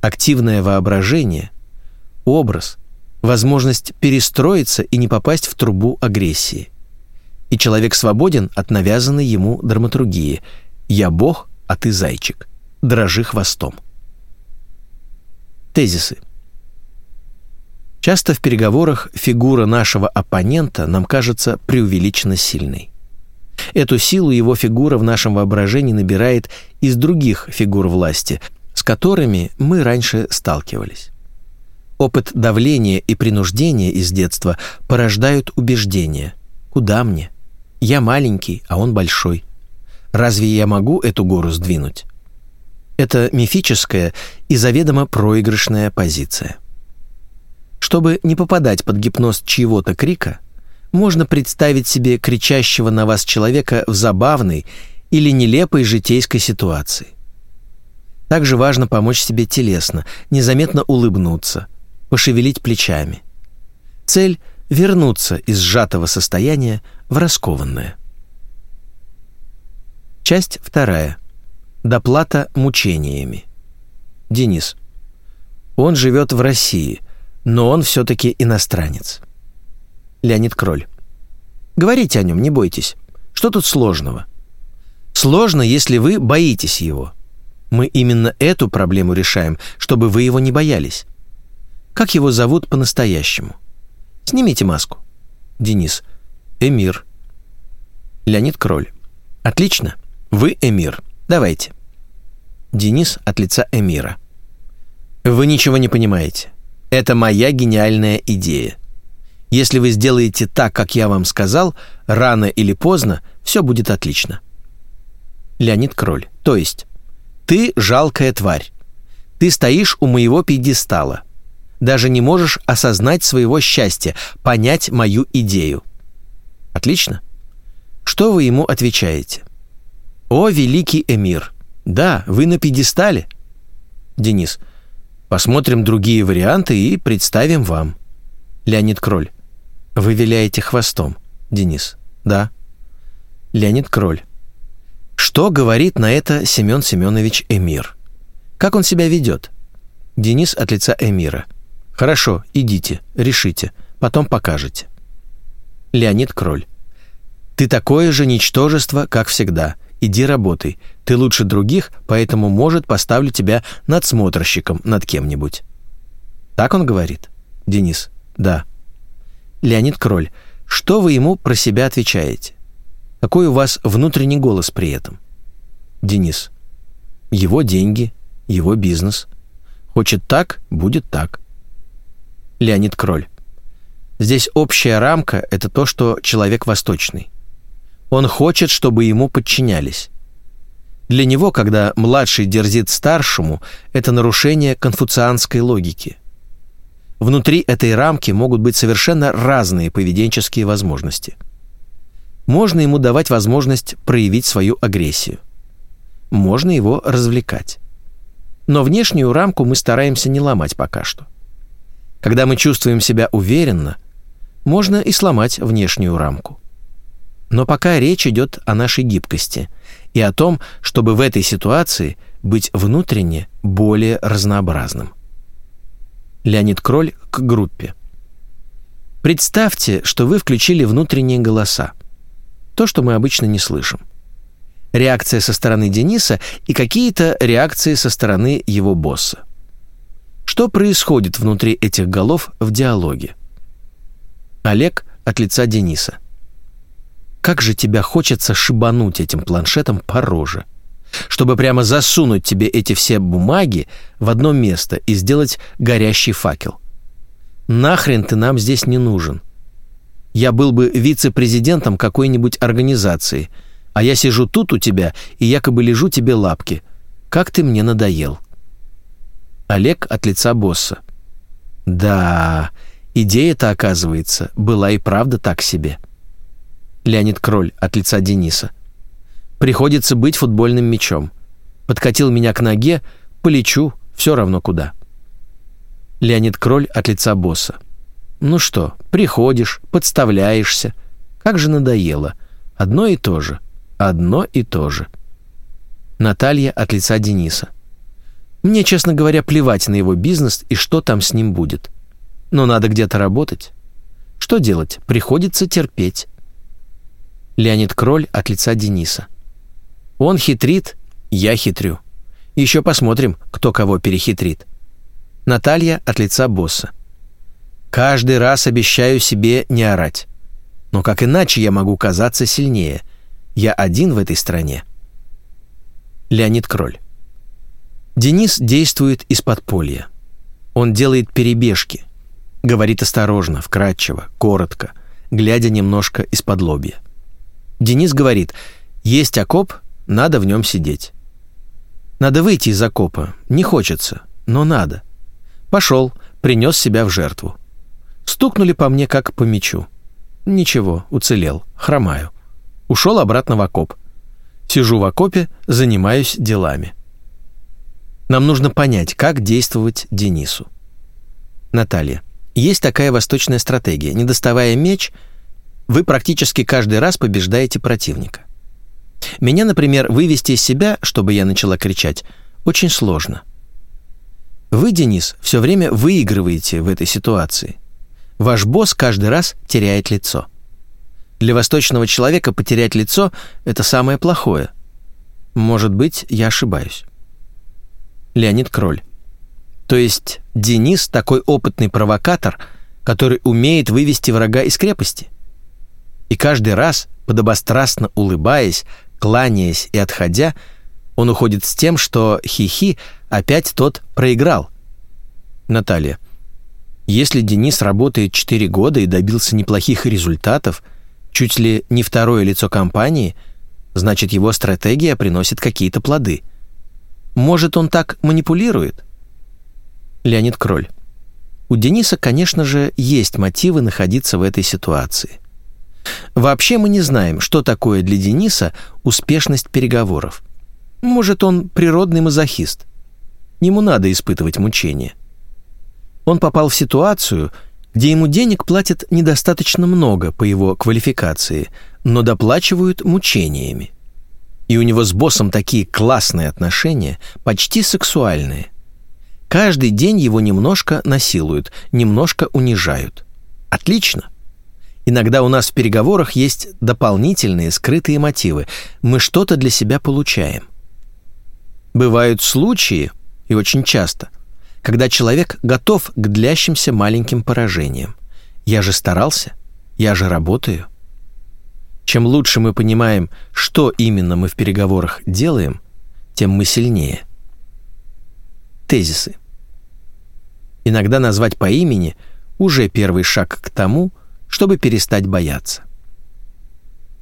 Активное воображение, образ — возможность перестроиться и не попасть в трубу агрессии. И человек свободен от навязанной ему драматургии «Я бог, а ты зайчик. Дрожи хвостом». Тезисы. Часто в переговорах фигура нашего оппонента нам кажется преувеличенно сильной. Эту силу его фигура в нашем воображении набирает из других фигур власти, с которыми мы раньше сталкивались. Опыт давления и принуждения из детства порождают убеждение. Куда мне? Я маленький, а он большой. Разве я могу эту гору сдвинуть? Это мифическая и заведомо проигрышная позиция. Чтобы не попадать под гипноз чьего-то крика, можно представить себе кричащего на вас человека в забавной или нелепой житейской ситуации. Также важно помочь себе телесно, незаметно улыбнуться, пошевелить плечами. Цель — вернуться из сжатого состояния в раскованное. Часть вторая. Доплата мучениями. Денис. Он живет в России, но он все-таки иностранец. Леонид Кроль. Говорите о нем, не бойтесь. Что тут сложного? Сложно, если вы боитесь его. Мы именно эту проблему решаем, чтобы вы его не боялись. Как его зовут по-настоящему? Снимите маску. Денис. Эмир. Леонид Кроль. Отлично. Вы Эмир. Давайте. Денис от лица Эмира. Вы ничего не понимаете. Это моя гениальная идея. Если вы сделаете так, как я вам сказал, рано или поздно все будет отлично. Леонид Кроль. То есть, ты жалкая тварь. Ты стоишь у моего пьедестала. Даже не можешь осознать своего счастья, понять мою идею. Отлично. Что вы ему отвечаете? О, великий эмир. Да, вы на пьедестале. Денис. Посмотрим другие варианты и представим вам. Леонид Кроль. Вы виляете хвостом. Денис. Да. Леонид Кроль. Что говорит на это Семен Семенович Эмир? Как он себя ведет? Денис от лица Эмира. Хорошо, идите, решите, потом покажете. Леонид Кроль. Ты такое же ничтожество, как всегда. Иди работай. Ты лучше других, поэтому, может, поставлю тебя надсмотрщиком над кем-нибудь. Так он говорит? Денис. Да. Леонид Кроль. Что вы ему про себя отвечаете? Какой у вас внутренний голос при этом? Денис. Его деньги, его бизнес. Хочет так, будет так. Леонид Кроль. Здесь общая рамка – это то, что человек восточный. Он хочет, чтобы ему подчинялись. Для него, когда младший дерзит старшему, это нарушение конфуцианской логики. Внутри этой рамки могут быть совершенно разные поведенческие возможности – можно ему давать возможность проявить свою агрессию. Можно его развлекать. Но внешнюю рамку мы стараемся не ломать пока что. Когда мы чувствуем себя уверенно, можно и сломать внешнюю рамку. Но пока речь идет о нашей гибкости и о том, чтобы в этой ситуации быть внутренне более разнообразным. Леонид Кроль к группе. Представьте, что вы включили внутренние голоса то, что мы обычно не слышим. Реакция со стороны Дениса и какие-то реакции со стороны его босса. Что происходит внутри этих голов в диалоге? Олег от лица Дениса. Как же тебя хочется шибануть этим планшетом по роже, чтобы прямо засунуть тебе эти все бумаги в одно место и сделать горящий факел. Нахрен ты нам здесь не нужен? я был бы вице-президентом какой-нибудь организации, а я сижу тут у тебя и якобы лежу тебе лапки. Как ты мне надоел». Олег от лица босса. «Да, идея-то, оказывается, была и правда так себе». Леонид Кроль от лица Дениса. «Приходится быть футбольным мячом. Подкатил меня к ноге, полечу, все равно куда». Леонид Кроль от лица босса. Ну что, приходишь, подставляешься. Как же надоело. Одно и то же. Одно и то же. Наталья от лица Дениса. Мне, честно говоря, плевать на его бизнес и что там с ним будет. Но надо где-то работать. Что делать? Приходится терпеть. Леонид Кроль от лица Дениса. Он хитрит, я хитрю. Еще посмотрим, кто кого перехитрит. Наталья от лица босса. Каждый раз обещаю себе не орать. Но как иначе я могу казаться сильнее? Я один в этой стране. Леонид Кроль. Денис действует из подполья. Он делает перебежки, говорит осторожно, вкратчиво, коротко, глядя немножко из-под лобья. Денис говорит, есть окоп, надо в нем сидеть. Надо выйти из окопа, не хочется, но надо. Пошел, принес себя в жертву. Стукнули по мне, как по мячу. Ничего, уцелел, хромаю. Ушел обратно в окоп. Сижу в окопе, занимаюсь делами. Нам нужно понять, как действовать Денису. Наталья. Есть такая восточная стратегия. Не доставая меч, вы практически каждый раз побеждаете противника. Меня, например, вывести из себя, чтобы я начала кричать, очень сложно. Вы, Денис, все время выигрываете в этой ситуации. Ваш босс каждый раз теряет лицо. Для восточного человека потерять лицо – это самое плохое. Может быть, я ошибаюсь. Леонид Кроль. То есть Денис такой опытный провокатор, который умеет вывести врага из крепости? И каждый раз, подобострастно улыбаясь, кланяясь и отходя, он уходит с тем, что хихи опять тот проиграл. Наталья. Если Денис работает 4 года и добился неплохих результатов, чуть ли не второе лицо компании, значит его стратегия приносит какие-то плоды. Может, он так манипулирует? Леонид Кроль. У Дениса, конечно же, есть мотивы находиться в этой ситуации. Вообще мы не знаем, что такое для Дениса успешность переговоров. Может, он природный мазохист. Ему надо испытывать мучения. Он попал в ситуацию, где ему денег платят недостаточно много по его квалификации, но доплачивают мучениями. И у него с боссом такие классные отношения, почти сексуальные. Каждый день его немножко насилуют, немножко унижают. Отлично. Иногда у нас в переговорах есть дополнительные скрытые мотивы. Мы что-то для себя получаем. Бывают случаи, и очень часто, когда человек готов к длящимся маленьким поражениям. Я же старался, я же работаю. Чем лучше мы понимаем, что именно мы в переговорах делаем, тем мы сильнее. Тезисы. Иногда назвать по имени уже первый шаг к тому, чтобы перестать бояться.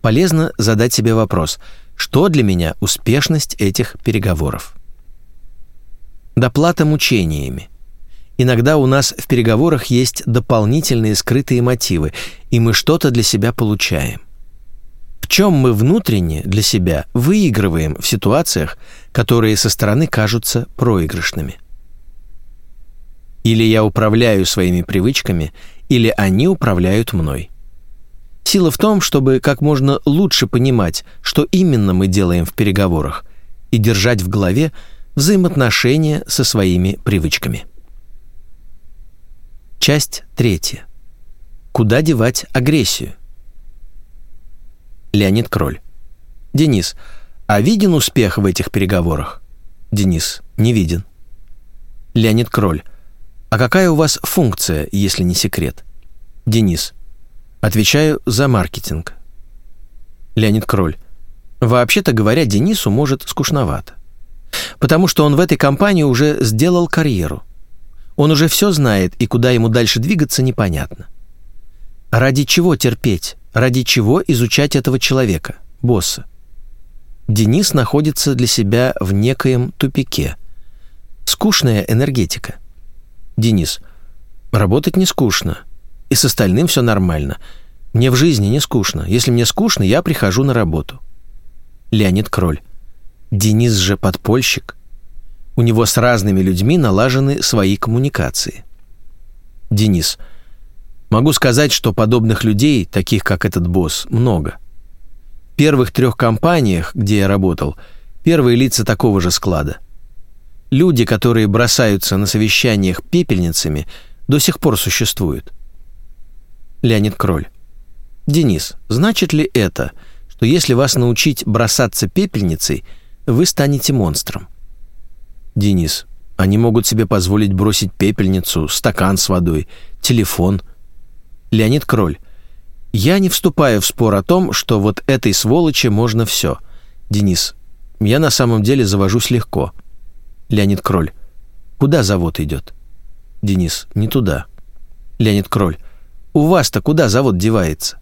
Полезно задать себе вопрос, что для меня успешность этих переговоров? Доплата мучениями. Иногда у нас в переговорах есть дополнительные скрытые мотивы, и мы что-то для себя получаем. В чем мы внутренне для себя выигрываем в ситуациях, которые со стороны кажутся проигрышными? Или я управляю своими привычками, или они управляют мной. Сила в том, чтобы как можно лучше понимать, что именно мы делаем в переговорах, и держать в голове взаимоотношения со своими привычками. Часть третья. Куда девать агрессию? Леонид Кроль. Денис, а виден успех в этих переговорах? Денис, не виден. Леонид Кроль. А какая у вас функция, если не секрет? Денис. Отвечаю за маркетинг. Леонид Кроль. Вообще-то говоря, Денису может скучновато. Потому что он в этой компании уже сделал карьеру. Он уже все знает, и куда ему дальше двигаться непонятно. Ради чего терпеть? Ради чего изучать этого человека, босса? Денис находится для себя в некоем тупике. Скучная энергетика – Денис. Работать не скучно. И с остальным все нормально. Мне в жизни не скучно. Если мне скучно, я прихожу на работу. Леонид Кроль. Денис же подпольщик. У него с разными людьми налажены свои коммуникации. Денис. Могу сказать, что подобных людей, таких как этот босс, много. В первых трех компаниях, где я работал, первые лица такого же склада – Люди, которые бросаются на совещаниях пепельницами, до сих пор существуют. Леонид Кроль. Денис, значит ли это, что если вас научить бросаться пепельницей, вы станете монстром? Денис. Они могут себе позволить бросить пепельницу, стакан с водой, телефон. Леонид Кроль. Я не вступаю в спор о том, что вот этой сволочи можно все. Денис. Я на самом деле завожусь легко. Леонид Кроль. Куда завод идет? Денис. Не туда. Леонид Кроль. У вас-то куда завод девается?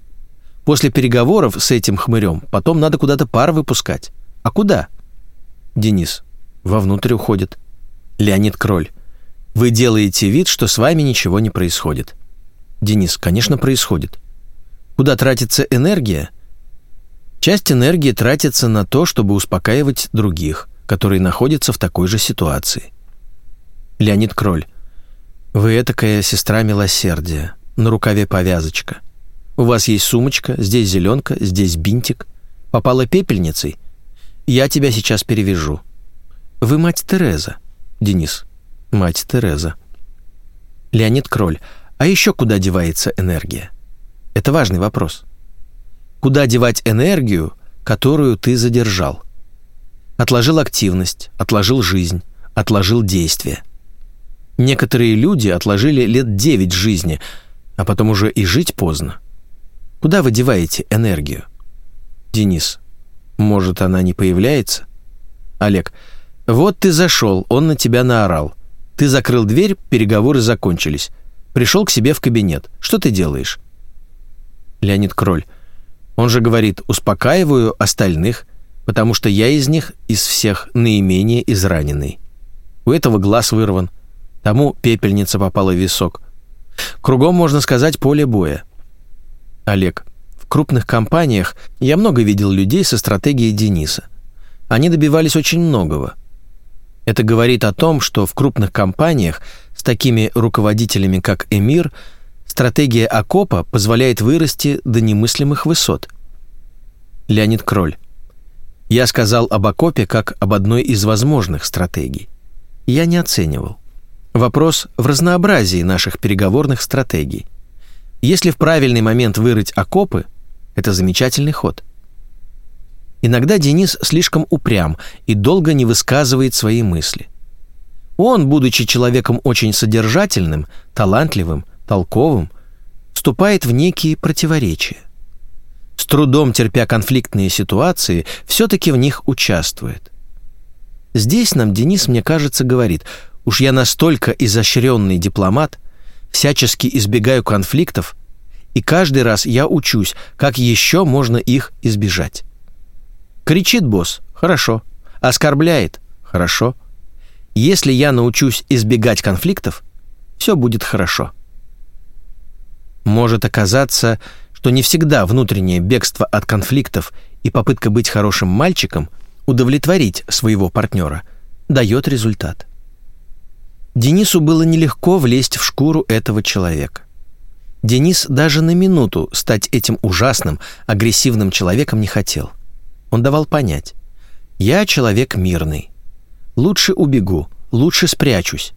После переговоров с этим хмырем потом надо куда-то пар выпускать. А куда? Денис. Вовнутрь уходит. Леонид Кроль. Вы делаете вид, что с вами ничего не происходит. Денис. Конечно, происходит. Куда тратится энергия? Часть энергии тратится на то, чтобы успокаивать других, которые находятся в такой же ситуации. Леонид Кроль. Вы этакая сестра милосердия. На рукаве повязочка. У вас есть сумочка, здесь зеленка, здесь бинтик. Попала пепельницей? Я тебя сейчас перевяжу. Вы мать Тереза. Денис. Мать Тереза. Леонид Кроль. А еще куда девается энергия? Это важный вопрос. Куда девать энергию, которую ты задержал? Отложил активность, отложил жизнь, отложил действие. Некоторые люди отложили лет девять жизни, а потом уже и жить поздно. Куда вы деваете энергию? Денис. Может, она не появляется? Олег. Вот ты зашел, он на тебя наорал. Ты закрыл дверь, переговоры закончились. Пришел к себе в кабинет. Что ты делаешь? Леонид Кроль. Он же говорит, успокаиваю остальных, потому что я из них, из всех, наименее израненный. У этого глаз вырван, тому пепельница попала в висок. Кругом, можно сказать, поле боя. Олег. В крупных компаниях я много видел людей со стратегией Дениса. Они добивались очень многого. Это говорит о том, что в крупных компаниях такими руководителями, как Эмир, стратегия окопа позволяет вырасти до немыслимых высот. Леонид Кроль. Я сказал об окопе как об одной из возможных стратегий. Я не оценивал. Вопрос в разнообразии наших переговорных стратегий. Если в правильный момент вырыть окопы, это замечательный ход. Иногда Денис слишком упрям и долго не высказывает свои мысли. Он, будучи человеком очень содержательным, талантливым, толковым, вступает в некие противоречия. С трудом терпя конфликтные ситуации, все-таки в них участвует. Здесь нам Денис, мне кажется, говорит, уж я настолько изощренный дипломат, всячески избегаю конфликтов, и каждый раз я учусь, как еще можно их избежать. Кричит босс – хорошо. Оскорбляет – хорошо. Если я научусь избегать конфликтов, все будет хорошо. Может оказаться, что не всегда внутреннее бегство от конфликтов и попытка быть хорошим мальчиком, удовлетворить своего партнера, дает результат. Денису было нелегко влезть в шкуру этого человека. Денис даже на минуту стать этим ужасным, агрессивным человеком не хотел. Он давал понять. «Я человек мирный. Лучше убегу, лучше спрячусь.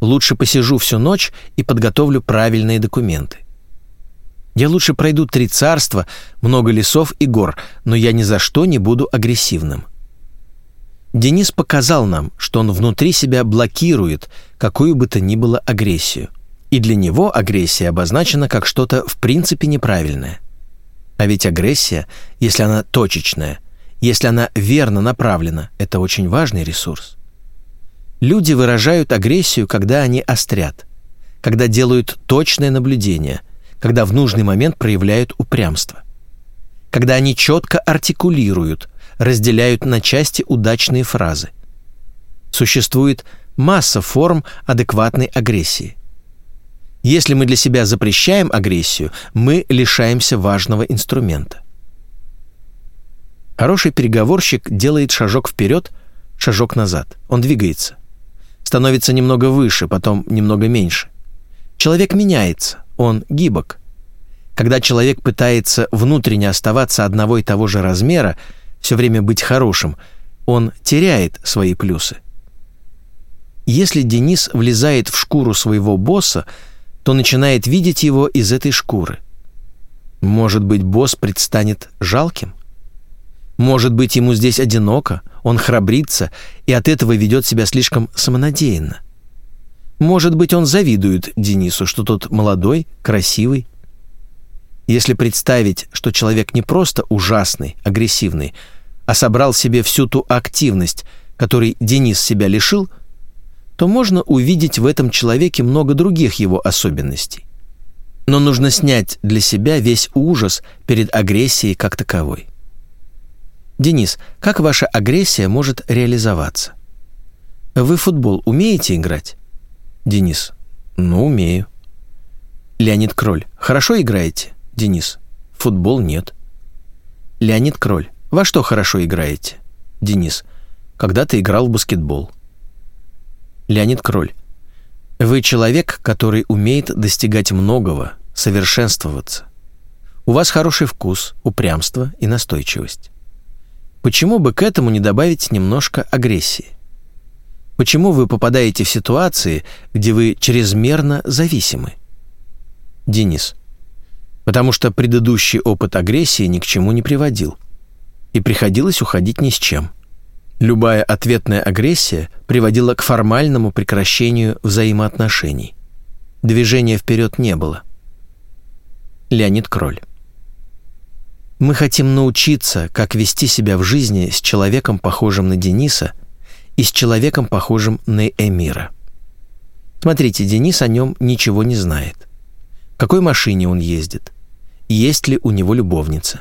Лучше посижу всю ночь и подготовлю правильные документы. Я лучше пройду три царства, много лесов и гор, но я ни за что не буду агрессивным. Денис показал нам, что он внутри себя блокирует какую бы то ни было агрессию. И для него агрессия обозначена как что-то в принципе неправильное. А ведь агрессия, если она точечная, если она верно направлена, это очень важный ресурс. Люди выражают агрессию, когда они острят, когда делают точное наблюдение, когда в нужный момент проявляют упрямство, когда они четко артикулируют, разделяют на части удачные фразы. Существует масса форм адекватной агрессии. Если мы для себя запрещаем агрессию, мы лишаемся важного инструмента. Хороший переговорщик делает шажок вперед, шажок назад. Он двигается. Становится немного выше, потом немного меньше. Человек меняется, он гибок. Когда человек пытается внутренне оставаться одного и того же размера, все время быть хорошим, он теряет свои плюсы. Если Денис влезает в шкуру своего босса, то начинает видеть его из этой шкуры. Может быть, босс предстанет жалким? Может быть, ему здесь одиноко, он храбрится и от этого ведет себя слишком самонадеянно. Может быть, он завидует Денису, что тот молодой, красивый. Если представить, что человек не просто ужасный, агрессивный, а собрал себе всю ту активность, которой Денис себя лишил, то можно увидеть в этом человеке много других его особенностей. Но нужно снять для себя весь ужас перед агрессией как таковой. Денис, как ваша агрессия может реализоваться? Вы в футбол умеете играть? Денис. Ну, умею. Леонид Кроль. Хорошо играете? Денис. Футбол нет. Леонид Кроль. Во что хорошо играете? Денис. Когда-то играл в баскетбол. Леонид Кроль. Вы человек, который умеет достигать многого, совершенствоваться. У вас хороший вкус, упрямство и настойчивость. Почему бы к этому не добавить немножко агрессии? Почему вы попадаете в ситуации, где вы чрезмерно зависимы? Денис. Потому что предыдущий опыт агрессии ни к чему не приводил. И приходилось уходить ни с чем. Любая ответная агрессия приводила к формальному прекращению взаимоотношений. Движения вперед не было. Леонид Кроль. Мы хотим научиться, как вести себя в жизни с человеком, похожим на Дениса, и с человеком, похожим на Эмира. Смотрите, Денис о нем ничего не знает. В какой машине он ездит? Есть ли у него любовница?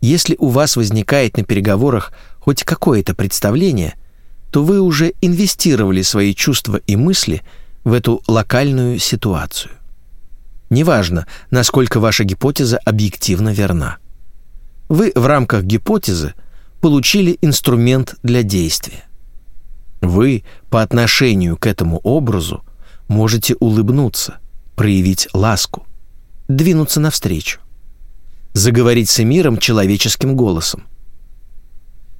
Если у вас возникает на переговорах хоть какое-то представление, то вы уже инвестировали свои чувства и мысли в эту локальную ситуацию. Неважно, насколько ваша гипотеза объективно верна. Вы в рамках гипотезы получили инструмент для действия. Вы по отношению к этому образу можете улыбнуться, проявить ласку, двинуться навстречу, заговорить с миром человеческим голосом.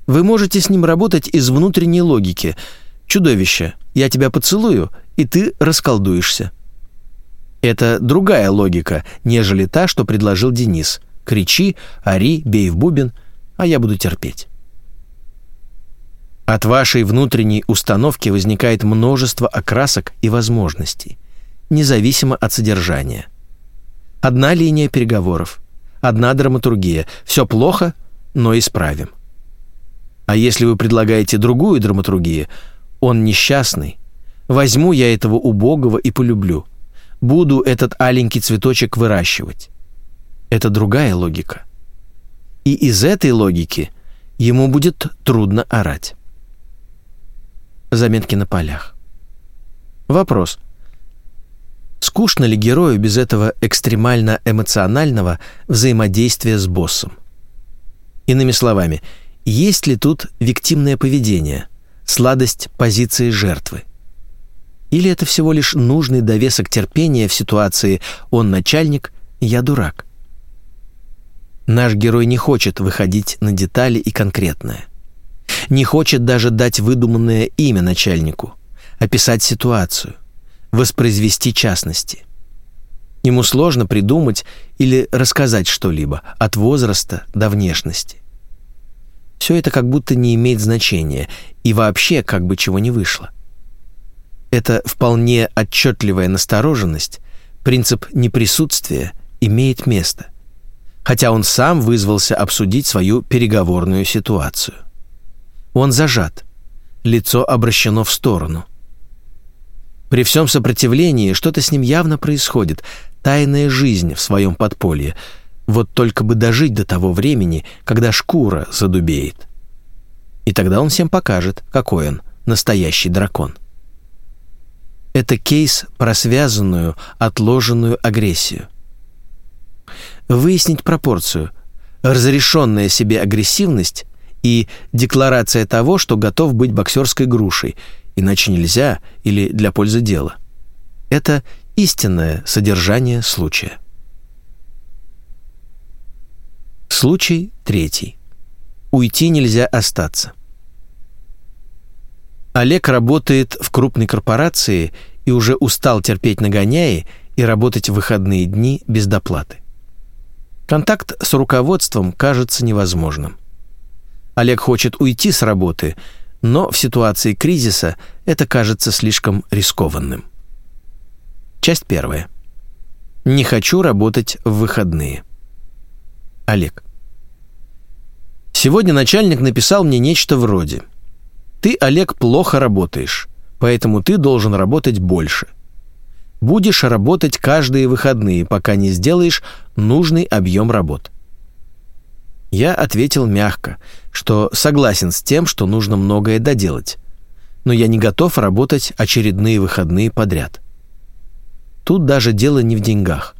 Вы можете с ним работать из внутренней логики. Чудовище, я тебя поцелую, и ты расколдуешься. Это другая логика, нежели та, что предложил Денис. Кричи, ори, бей в бубен, а я буду терпеть. От вашей внутренней установки возникает множество окрасок и возможностей, независимо от содержания. Одна линия переговоров, одна драматургия. Все плохо, но исправим. А если вы предлагаете другую драматургию, он несчастный, возьму я этого убогого и полюблю – буду этот аленький цветочек выращивать. Это другая логика. И из этой логики ему будет трудно орать. Заметки на полях. Вопрос. Скучно ли герою без этого экстремально эмоционального взаимодействия с боссом? Иными словами, есть ли тут виктимное поведение, сладость позиции жертвы? Или это всего лишь нужный довесок терпения в ситуации «он начальник, я дурак»? Наш герой не хочет выходить на детали и конкретное. Не хочет даже дать выдуманное имя начальнику, описать ситуацию, воспроизвести частности. Ему сложно придумать или рассказать что-либо от возраста до внешности. Все это как будто не имеет значения и вообще как бы чего не вышло. Эта вполне отчетливая настороженность, принцип неприсутствия, имеет место, хотя он сам вызвался обсудить свою переговорную ситуацию. Он зажат, лицо обращено в сторону. При всем сопротивлении что-то с ним явно происходит, тайная жизнь в своем подполье, вот только бы дожить до того времени, когда шкура задубеет. И тогда он всем покажет, какой он, настоящий дракон. Это кейс про связанную, отложенную агрессию. Выяснить пропорцию. Разрешенная себе агрессивность и декларация того, что готов быть боксерской грушей, иначе нельзя или для пользы дела. Это истинное содержание случая. Случай третий. Уйти нельзя остаться. Олег работает в крупной корпорации и уже устал терпеть нагоняи и работать в выходные дни без доплаты. Контакт с руководством кажется невозможным. Олег хочет уйти с работы, но в ситуации кризиса это кажется слишком рискованным. Часть первая. Не хочу работать в выходные. Олег. Сегодня начальник написал мне нечто вроде «Ты, Олег, плохо работаешь, поэтому ты должен работать больше. Будешь работать каждые выходные, пока не сделаешь нужный объем работ». Я ответил мягко, что согласен с тем, что нужно многое доделать, но я не готов работать очередные выходные подряд. Тут даже дело не в деньгах.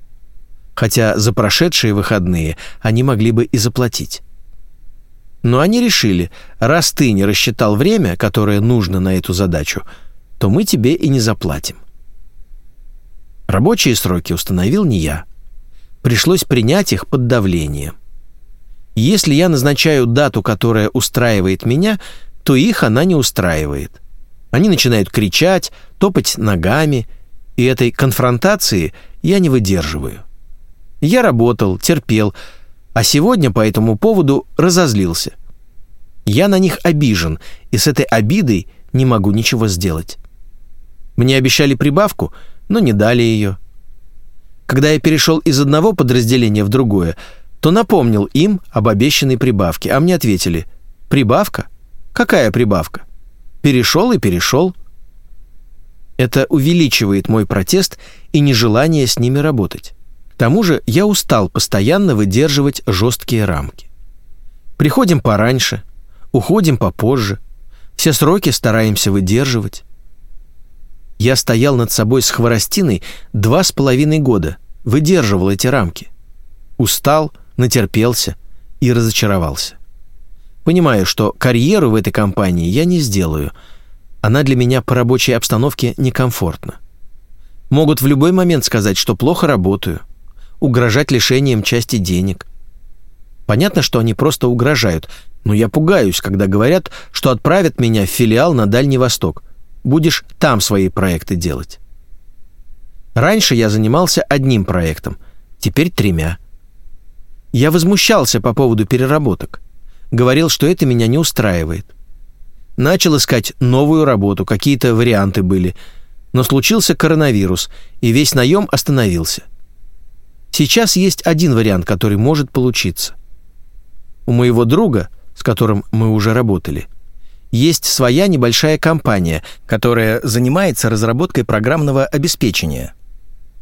Хотя за прошедшие выходные они могли бы и заплатить. Но они решили, раз ты не рассчитал время, которое нужно на эту задачу, то мы тебе и не заплатим. Рабочие сроки установил не я. Пришлось принять их под давлением. Если я назначаю дату, которая устраивает меня, то их она не устраивает. Они начинают кричать, топать ногами, и этой конфронтации я не выдерживаю. Я работал, терпел, а сегодня по этому поводу разозлился. Я на них обижен, и с этой обидой не могу ничего сделать. Мне обещали прибавку, но не дали ее. Когда я перешел из одного подразделения в другое, то напомнил им об обещанной прибавке, а мне ответили «Прибавка? Какая прибавка? Перешел и перешел». Это увеличивает мой протест и нежелание с ними работать. Тому же я устал постоянно выдерживать жесткие рамки. Приходим пораньше, уходим попозже, все сроки стараемся выдерживать. Я стоял над собой с хворостиной два с половиной года, выдерживал эти рамки. Устал, натерпелся и разочаровался. Понимаю, что карьеру в этой компании я не сделаю. Она для меня по рабочей обстановке некомфортна. Могут в любой момент сказать, что плохо работаю, угрожать лишением части денег. Понятно, что они просто угрожают, но я пугаюсь, когда говорят, что отправят меня в филиал на Дальний Восток. Будешь там свои проекты делать. Раньше я занимался одним проектом, теперь тремя. Я возмущался по поводу переработок. Говорил, что это меня не устраивает. Начал искать новую работу, какие-то варианты были. Но случился коронавирус, и весь наем остановился. Сейчас есть один вариант, который может получиться. У моего друга, с которым мы уже работали, есть своя небольшая компания, которая занимается разработкой программного обеспечения.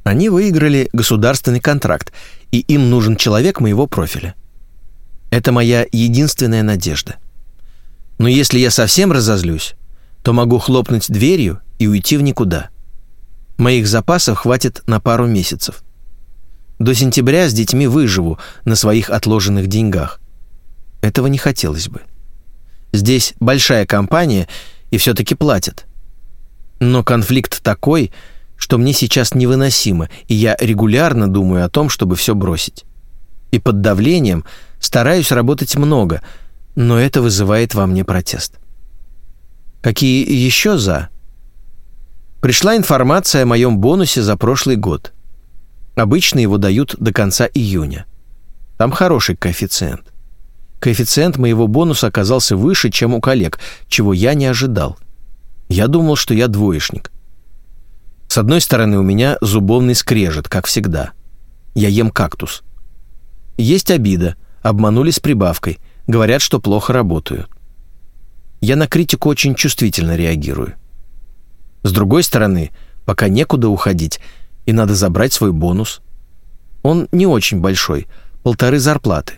Они выиграли государственный контракт, и им нужен человек моего профиля. Это моя единственная надежда. Но если я совсем разозлюсь, то могу хлопнуть дверью и уйти в никуда. Моих запасов хватит на пару месяцев. До сентября с детьми выживу на своих отложенных деньгах. Этого не хотелось бы. Здесь большая компания и все-таки платят. Но конфликт такой, что мне сейчас невыносимо, и я регулярно думаю о том, чтобы все бросить. И под давлением стараюсь работать много, но это вызывает во мне протест. Какие еще «за»? Пришла информация о моем бонусе за прошлый год. Обычно его дают до конца июня. Там хороший коэффициент. Коэффициент моего бонуса оказался выше, чем у коллег, чего я не ожидал. Я думал, что я двоечник. С одной стороны, у меня зубовный скрежет, как всегда. Я ем кактус. Есть обида, обманули с прибавкой, говорят, что плохо работаю. Я на критику очень чувствительно реагирую. С другой стороны, пока некуда уходить, и надо забрать свой бонус. Он не очень большой, полторы зарплаты.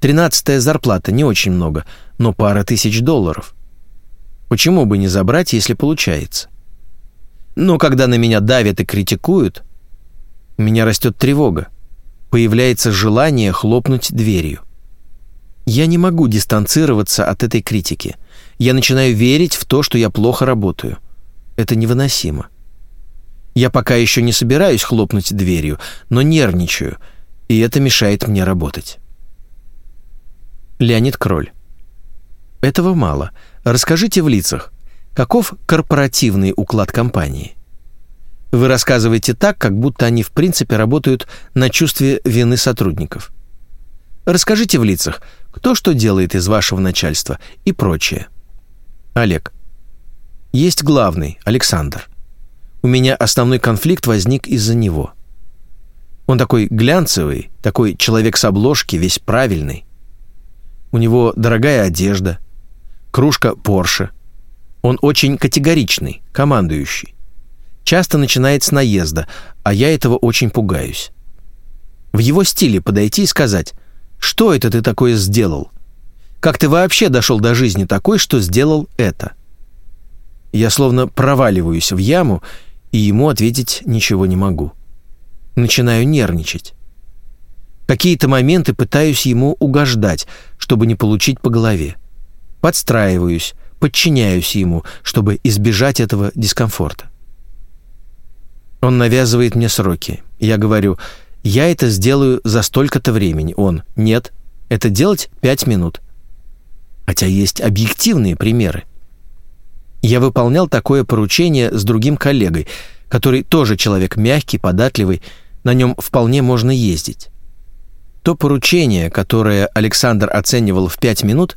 Тринадцатая зарплата не очень много, но пара тысяч долларов. Почему бы не забрать, если получается? Но когда на меня давят и критикуют, у меня растет тревога. Появляется желание хлопнуть дверью. Я не могу дистанцироваться от этой критики. Я начинаю верить в то, что я плохо работаю. Это невыносимо. Я пока еще не собираюсь хлопнуть дверью, но нервничаю, и это мешает мне работать. Леонид Кроль. Этого мало. Расскажите в лицах. Каков корпоративный уклад компании? Вы рассказываете так, как будто они в принципе работают на чувстве вины сотрудников. Расскажите в лицах, кто что делает из вашего начальства и прочее. Олег. Есть главный, Александр. У меня основной конфликт возник из-за него. Он такой глянцевый, такой человек с обложки, весь правильный. У него дорогая одежда, кружка Порше. Он очень категоричный, командующий. Часто начинает с наезда, а я этого очень пугаюсь. В его стиле подойти и сказать, что это ты такое сделал? Как ты вообще дошел до жизни такой, что сделал это? Я словно проваливаюсь в яму, и ему ответить ничего не могу. Начинаю нервничать. Какие-то моменты пытаюсь ему угождать, чтобы не получить по голове. Подстраиваюсь, подчиняюсь ему, чтобы избежать этого дискомфорта. Он навязывает мне сроки. Я говорю, я это сделаю за столько-то времени. Он, нет, это делать пять минут. Хотя есть объективные примеры. Я выполнял такое поручение с другим коллегой, который тоже человек мягкий, податливый, на нем вполне можно ездить. То поручение, которое Александр оценивал в пять минут,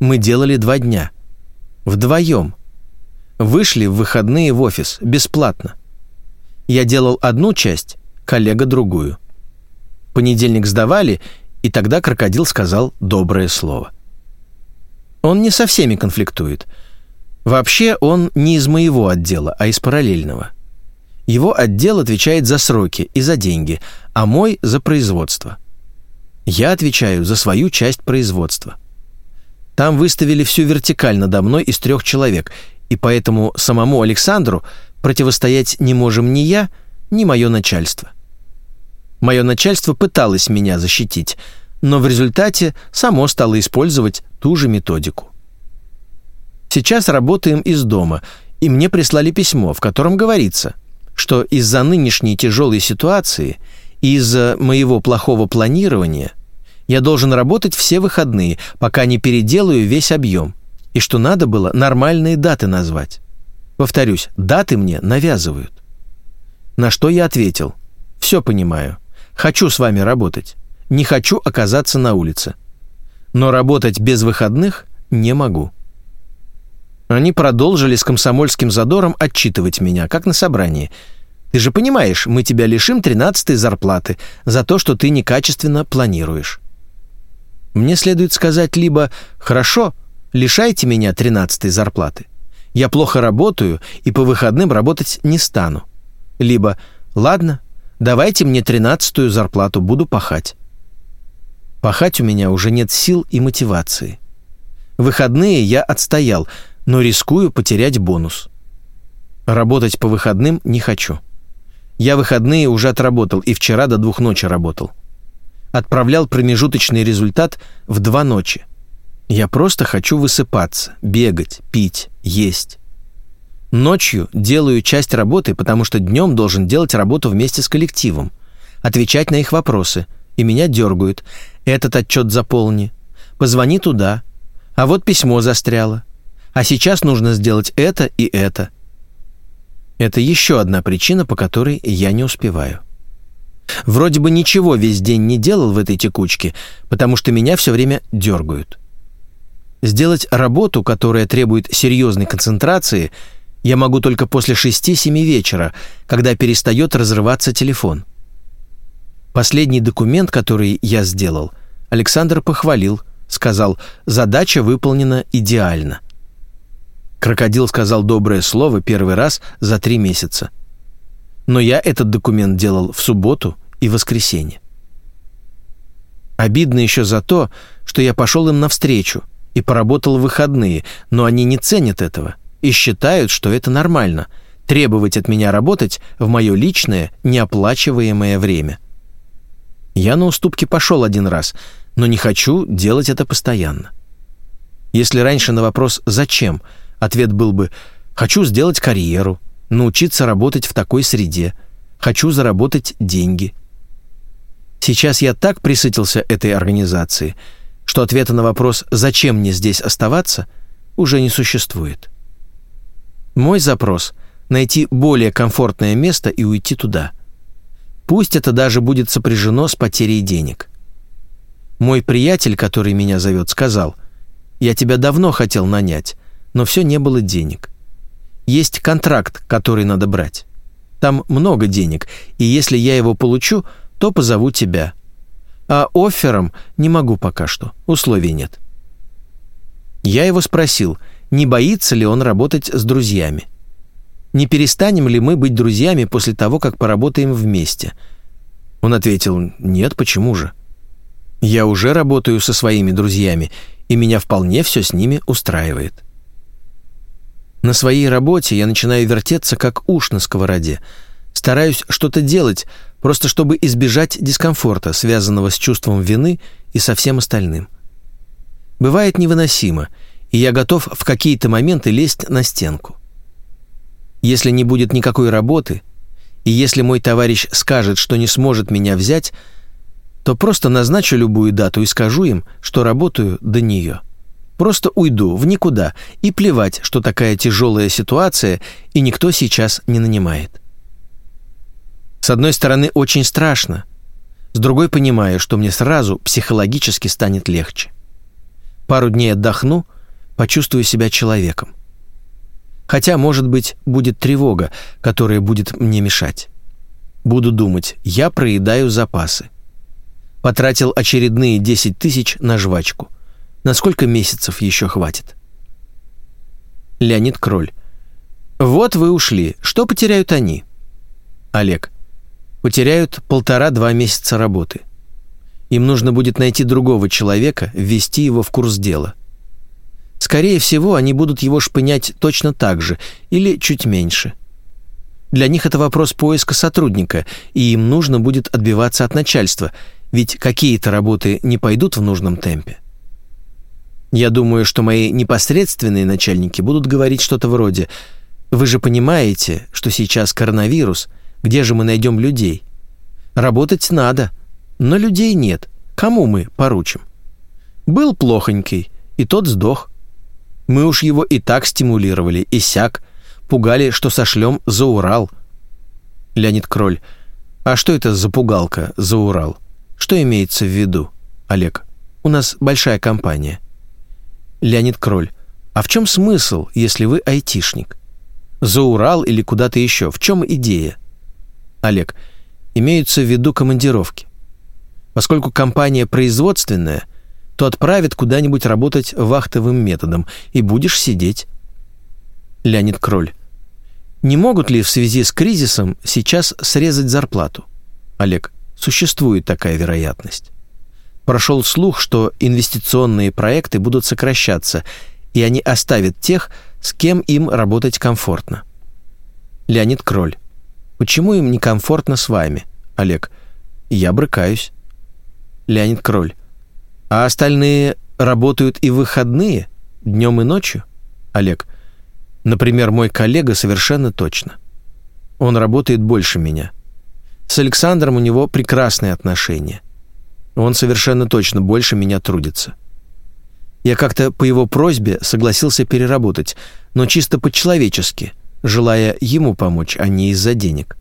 мы делали два дня. Вдвоем. Вышли в выходные в офис, бесплатно. Я делал одну часть, коллега другую. Понедельник сдавали, и тогда крокодил сказал доброе слово. Он не со всеми конфликтует. Вообще он не из моего отдела, а из параллельного. Его отдел отвечает за сроки и за деньги, а мой – за производство. Я отвечаю за свою часть производства. Там выставили всю вертикаль надо мной из трех человек, и поэтому самому Александру противостоять не можем ни я, ни мое начальство. Мое начальство пыталось меня защитить, но в результате само стало использовать ту же методику. Сейчас работаем из дома, и мне прислали письмо, в котором говорится, что из-за нынешней тяжелой ситуации и из-за моего плохого планирования я должен работать все выходные, пока не переделаю весь объем, и что надо было нормальные даты назвать. Повторюсь, даты мне навязывают. На что я ответил, все понимаю, хочу с вами работать, не хочу оказаться на улице но работать без выходных не могу. Они продолжили с комсомольским задором отчитывать меня, как на собрании. Ты же понимаешь, мы тебя лишим тринадцатой зарплаты за то, что ты некачественно планируешь. Мне следует сказать либо «хорошо, лишайте меня тринадцатой зарплаты, я плохо работаю и по выходным работать не стану», либо «ладно, давайте мне тринадцатую зарплату, буду пахать». Пахать у меня уже нет сил и мотивации. Выходные я отстоял, но рискую потерять бонус. Работать по выходным не хочу. Я выходные уже отработал и вчера до двух ночи работал. Отправлял промежуточный результат в два ночи. Я просто хочу высыпаться, бегать, пить, есть. Ночью делаю часть работы, потому что днем должен делать работу вместе с коллективом, отвечать на их вопросы, и меня дергают – этот отчет заполни. Позвони туда. А вот письмо застряло. А сейчас нужно сделать это и это. Это еще одна причина, по которой я не успеваю. Вроде бы ничего весь день не делал в этой текучке, потому что меня все время дергают. Сделать работу, которая требует серьезной концентрации, я могу только после 6-7 вечера, когда перестает разрываться телефон. Последний документ, который я сделал, Александр похвалил, сказал «задача выполнена идеально». Крокодил сказал доброе слово первый раз за три месяца. Но я этот документ делал в субботу и воскресенье. Обидно еще за то, что я пошел им навстречу и поработал в выходные, но они не ценят этого и считают, что это нормально – требовать от меня работать в мое личное, неоплачиваемое время. Я на уступки пошел один раз, но не хочу делать это постоянно. Если раньше на вопрос «зачем?» Ответ был бы «хочу сделать карьеру, научиться работать в такой среде, хочу заработать деньги». Сейчас я так присытился этой организацией, что ответа на вопрос «зачем мне здесь оставаться?» уже не существует. Мой запрос — найти более комфортное место и уйти туда — Пусть это даже будет сопряжено с потерей денег. Мой приятель, который меня зовет, сказал, «Я тебя давно хотел нанять, но все не было денег. Есть контракт, который надо брать. Там много денег, и если я его получу, то позову тебя. А оффером не могу пока что, условий нет. Я его спросил, не боится ли он работать с друзьями. Не перестанем ли мы быть друзьями после того, как поработаем вместе? Он ответил, нет, почему же? Я уже работаю со своими друзьями, и меня вполне все с ними устраивает. На своей работе я начинаю вертеться, как уж на сковороде. Стараюсь что-то делать, просто чтобы избежать дискомфорта, связанного с чувством вины и со всем остальным. Бывает невыносимо, и я готов в какие-то моменты лезть на стенку. Если не будет никакой работы, и если мой товарищ скажет, что не сможет меня взять, то просто назначу любую дату и скажу им, что работаю до нее. Просто уйду в никуда и плевать, что такая тяжелая ситуация и никто сейчас не нанимает. С одной стороны, очень страшно, с другой понимаю, что мне сразу психологически станет легче. Пару дней отдохну, почувствую себя человеком. Хотя, может быть, будет тревога, которая будет мне мешать. Буду думать, я проедаю запасы. Потратил очередные 10 тысяч на жвачку. На сколько месяцев еще хватит? Леонид Кроль. Вот вы ушли. Что потеряют они? Олег. Потеряют полтора-два месяца работы. Им нужно будет найти другого человека, ввести его в курс дела. Скорее всего, они будут его шпынять точно так же или чуть меньше. Для них это вопрос поиска сотрудника, и им нужно будет отбиваться от начальства, ведь какие-то работы не пойдут в нужном темпе. Я думаю, что мои непосредственные начальники будут говорить что-то вроде «Вы же понимаете, что сейчас коронавирус, где же мы найдем людей? Работать надо, но людей нет. Кому мы поручим? Был плохонький, и тот сдох. Мы уж его и так стимулировали, и сяк, пугали, что сошлем за Урал. Леонид Кроль. А что это за пугалка за Урал? Что имеется в виду? Олег. У нас большая компания. Леонид Кроль. А в чем смысл, если вы айтишник? За Урал или куда-то еще? В чем идея? Олег. Имеются в виду командировки. Поскольку компания производственная, то отправит куда-нибудь работать вахтовым методом, и будешь сидеть. Леонид Кроль. Не могут ли в связи с кризисом сейчас срезать зарплату? Олег. Существует такая вероятность. Прошел слух, что инвестиционные проекты будут сокращаться, и они оставят тех, с кем им работать комфортно. Леонид Кроль. Почему им некомфортно с вами? Олег. Я брыкаюсь. Леонид Кроль. А остальные работают и в выходные, днем и ночью? Олег. Например, мой коллега совершенно точно. Он работает больше меня. С Александром у него прекрасные отношения. Он совершенно точно больше меня трудится. Я как-то по его просьбе согласился переработать, но чисто по-человечески, желая ему помочь, а не из-за денег.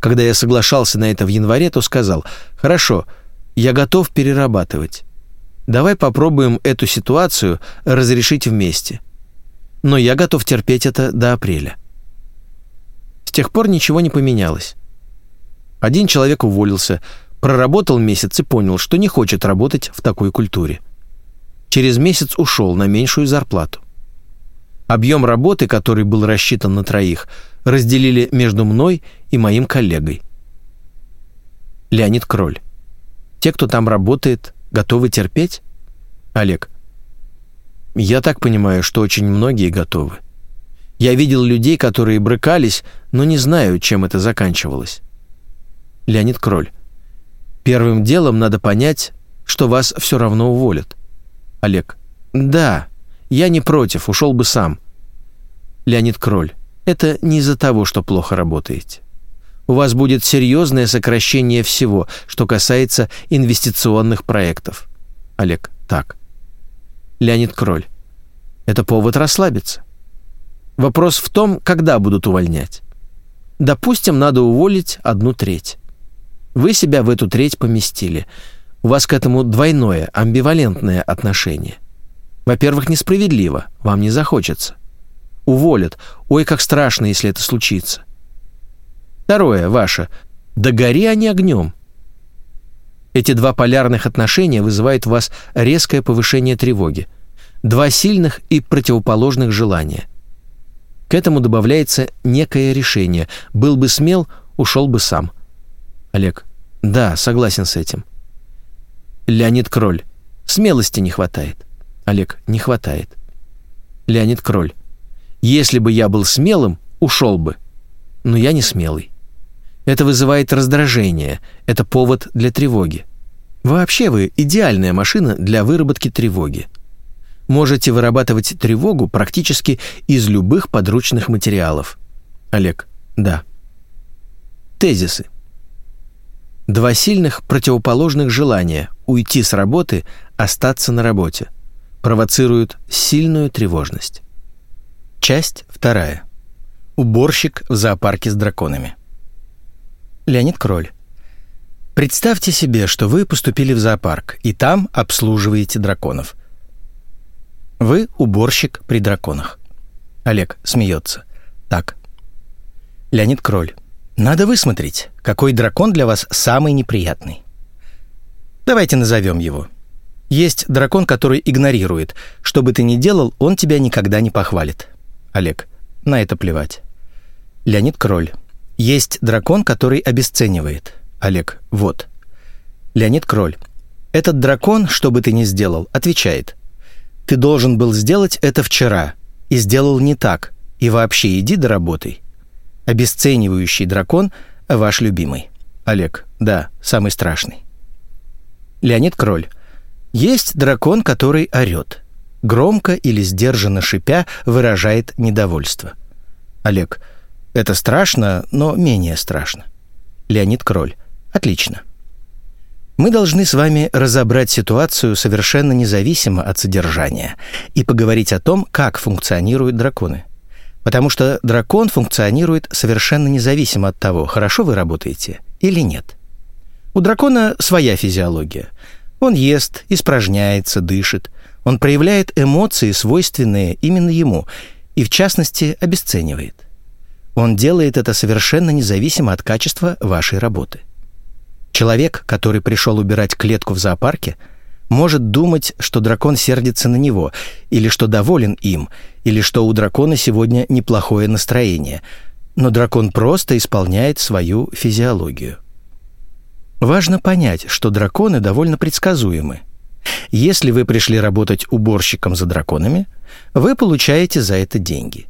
Когда я соглашался на это в январе, то сказал, «Хорошо, я готов перерабатывать. Давай попробуем эту ситуацию разрешить вместе. Но я готов терпеть это до апреля». С тех пор ничего не поменялось. Один человек уволился, проработал месяц и понял, что не хочет работать в такой культуре. Через месяц ушел на меньшую зарплату. Объем работы, который был рассчитан на троих, разделили между мной и моим коллегой. Леонид Кроль. Те, кто там работает, готовы терпеть? Олег. Я так понимаю, что очень многие готовы. Я видел людей, которые брыкались, но не знаю, чем это заканчивалось. Леонид Кроль. Первым делом надо понять, что вас все равно уволят. Олег. Да, я не против, ушел бы сам. Леонид Кроль. Это не из-за того, что плохо работаете. У вас будет серьезное сокращение всего, что касается инвестиционных проектов. Олег. Так. Леонид Кроль. Это повод расслабиться. Вопрос в том, когда будут увольнять. Допустим, надо уволить одну треть. Вы себя в эту треть поместили. У вас к этому двойное, амбивалентное отношение. Во-первых, несправедливо, вам не захочется. Уволят. Ой, как страшно, если это случится. Второе, ваше. Да гори они огнем. Эти два полярных отношения вызывают в вас резкое повышение тревоги. Два сильных и противоположных желания. К этому добавляется некое решение. Был бы смел, ушел бы сам. Олег. Да, согласен с этим. Леонид Кроль. Смелости не хватает. Олег. Не хватает. Леонид Кроль. Если бы я был смелым, ушел бы. Но я не смелый. Это вызывает раздражение, это повод для тревоги. Вообще вы идеальная машина для выработки тревоги. Можете вырабатывать тревогу практически из любых подручных материалов. Олег. Да. Тезисы. Два сильных противоположных желания уйти с работы, остаться на работе провоцируют сильную тревожность. Часть вторая. Уборщик в зоопарке с драконами. Леонид Кроль. Представьте себе, что вы поступили в зоопарк, и там обслуживаете драконов. Вы уборщик при драконах. Олег смеется. Так. Леонид Кроль. Надо высмотреть, какой дракон для вас самый неприятный. Давайте назовем его. Есть дракон, который игнорирует. Что бы ты ни делал, он тебя никогда не похвалит. Олег. На это плевать. Леонид Кроль. Есть дракон, который обесценивает. Олег. Вот. Леонид Кроль. Этот дракон, что бы ты ни сделал, отвечает. Ты должен был сделать это вчера. И сделал не так. И вообще иди доработай. Обесценивающий дракон – ваш любимый. Олег. Да, самый страшный. Леонид Кроль. Есть дракон, который орет громко или сдержанно шипя выражает недовольство. Олег. Это страшно, но менее страшно. Леонид Кроль. Отлично. Мы должны с вами разобрать ситуацию совершенно независимо от содержания и поговорить о том, как функционируют драконы. Потому что дракон функционирует совершенно независимо от того, хорошо вы работаете или нет. У дракона своя физиология. Он ест, испражняется, дышит – он проявляет эмоции, свойственные именно ему, и в частности обесценивает. Он делает это совершенно независимо от качества вашей работы. Человек, который пришел убирать клетку в зоопарке, может думать, что дракон сердится на него, или что доволен им, или что у дракона сегодня неплохое настроение, но дракон просто исполняет свою физиологию. Важно понять, что драконы довольно предсказуемы – если вы пришли работать уборщиком за драконами, вы получаете за это деньги.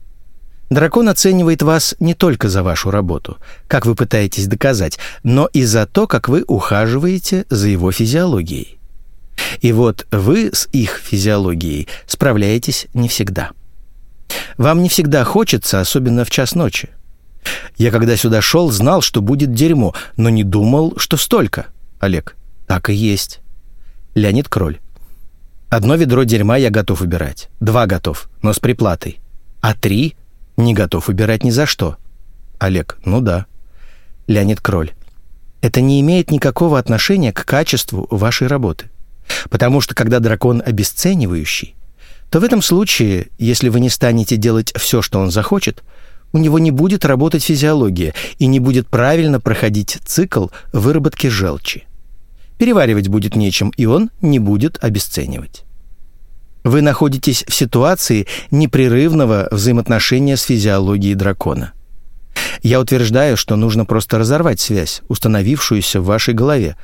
Дракон оценивает вас не только за вашу работу, как вы пытаетесь доказать, но и за то, как вы ухаживаете за его физиологией. И вот вы с их физиологией справляетесь не всегда. Вам не всегда хочется, особенно в час ночи. Я когда сюда шел, знал, что будет дерьмо, но не думал, что столько. Олег, так и есть. Леонид Кроль. Одно ведро дерьма я готов убирать. Два готов, но с приплатой. А три не готов убирать ни за что. Олег. Ну да. Леонид Кроль. Это не имеет никакого отношения к качеству вашей работы. Потому что когда дракон обесценивающий, то в этом случае, если вы не станете делать все, что он захочет, у него не будет работать физиология и не будет правильно проходить цикл выработки желчи переваривать будет нечем, и он не будет обесценивать. Вы находитесь в ситуации непрерывного взаимоотношения с физиологией дракона. Я утверждаю, что нужно просто разорвать связь, установившуюся в вашей голове,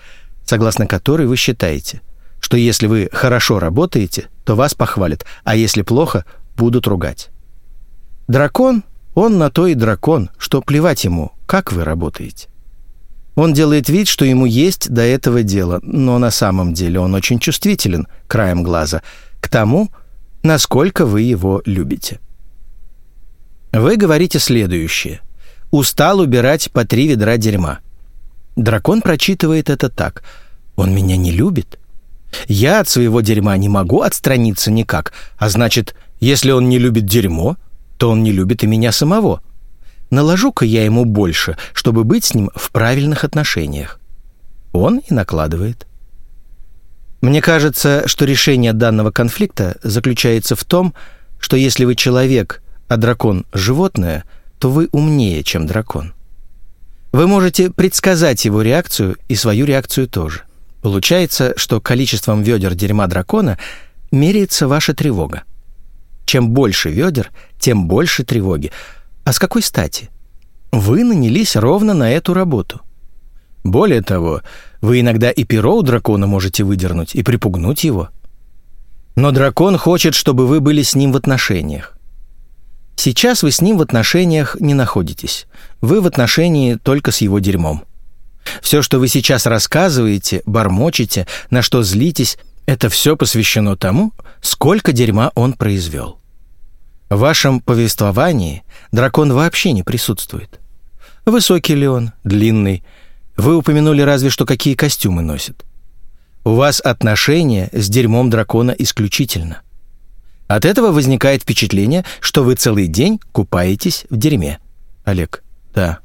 согласно которой вы считаете, что если вы хорошо работаете, то вас похвалят, а если плохо, будут ругать. Дракон, он на то и дракон, что плевать ему, как вы работаете. Он делает вид, что ему есть до этого дела, но на самом деле он очень чувствителен, краем глаза, к тому, насколько вы его любите. Вы говорите следующее. «Устал убирать по три ведра дерьма». Дракон прочитывает это так. «Он меня не любит?» «Я от своего дерьма не могу отстраниться никак, а значит, если он не любит дерьмо, то он не любит и меня самого». Наложу-ка я ему больше, чтобы быть с ним в правильных отношениях. Он и накладывает. Мне кажется, что решение данного конфликта заключается в том, что если вы человек, а дракон – животное, то вы умнее, чем дракон. Вы можете предсказать его реакцию и свою реакцию тоже. Получается, что количеством ведер дерьма дракона меряется ваша тревога. Чем больше ведер, тем больше тревоги. А с какой стати? Вы нанялись ровно на эту работу. Более того, вы иногда и перо у дракона можете выдернуть и припугнуть его. Но дракон хочет, чтобы вы были с ним в отношениях. Сейчас вы с ним в отношениях не находитесь. Вы в отношении только с его дерьмом. Все, что вы сейчас рассказываете, бормочете, на что злитесь, это все посвящено тому, сколько дерьма он произвел. В вашем повествовании дракон вообще не присутствует. Высокий ли он, длинный, вы упомянули разве что, какие костюмы носит. У вас отношения с дерьмом дракона исключительно. От этого возникает впечатление, что вы целый день купаетесь в дерьме. Олег. Да.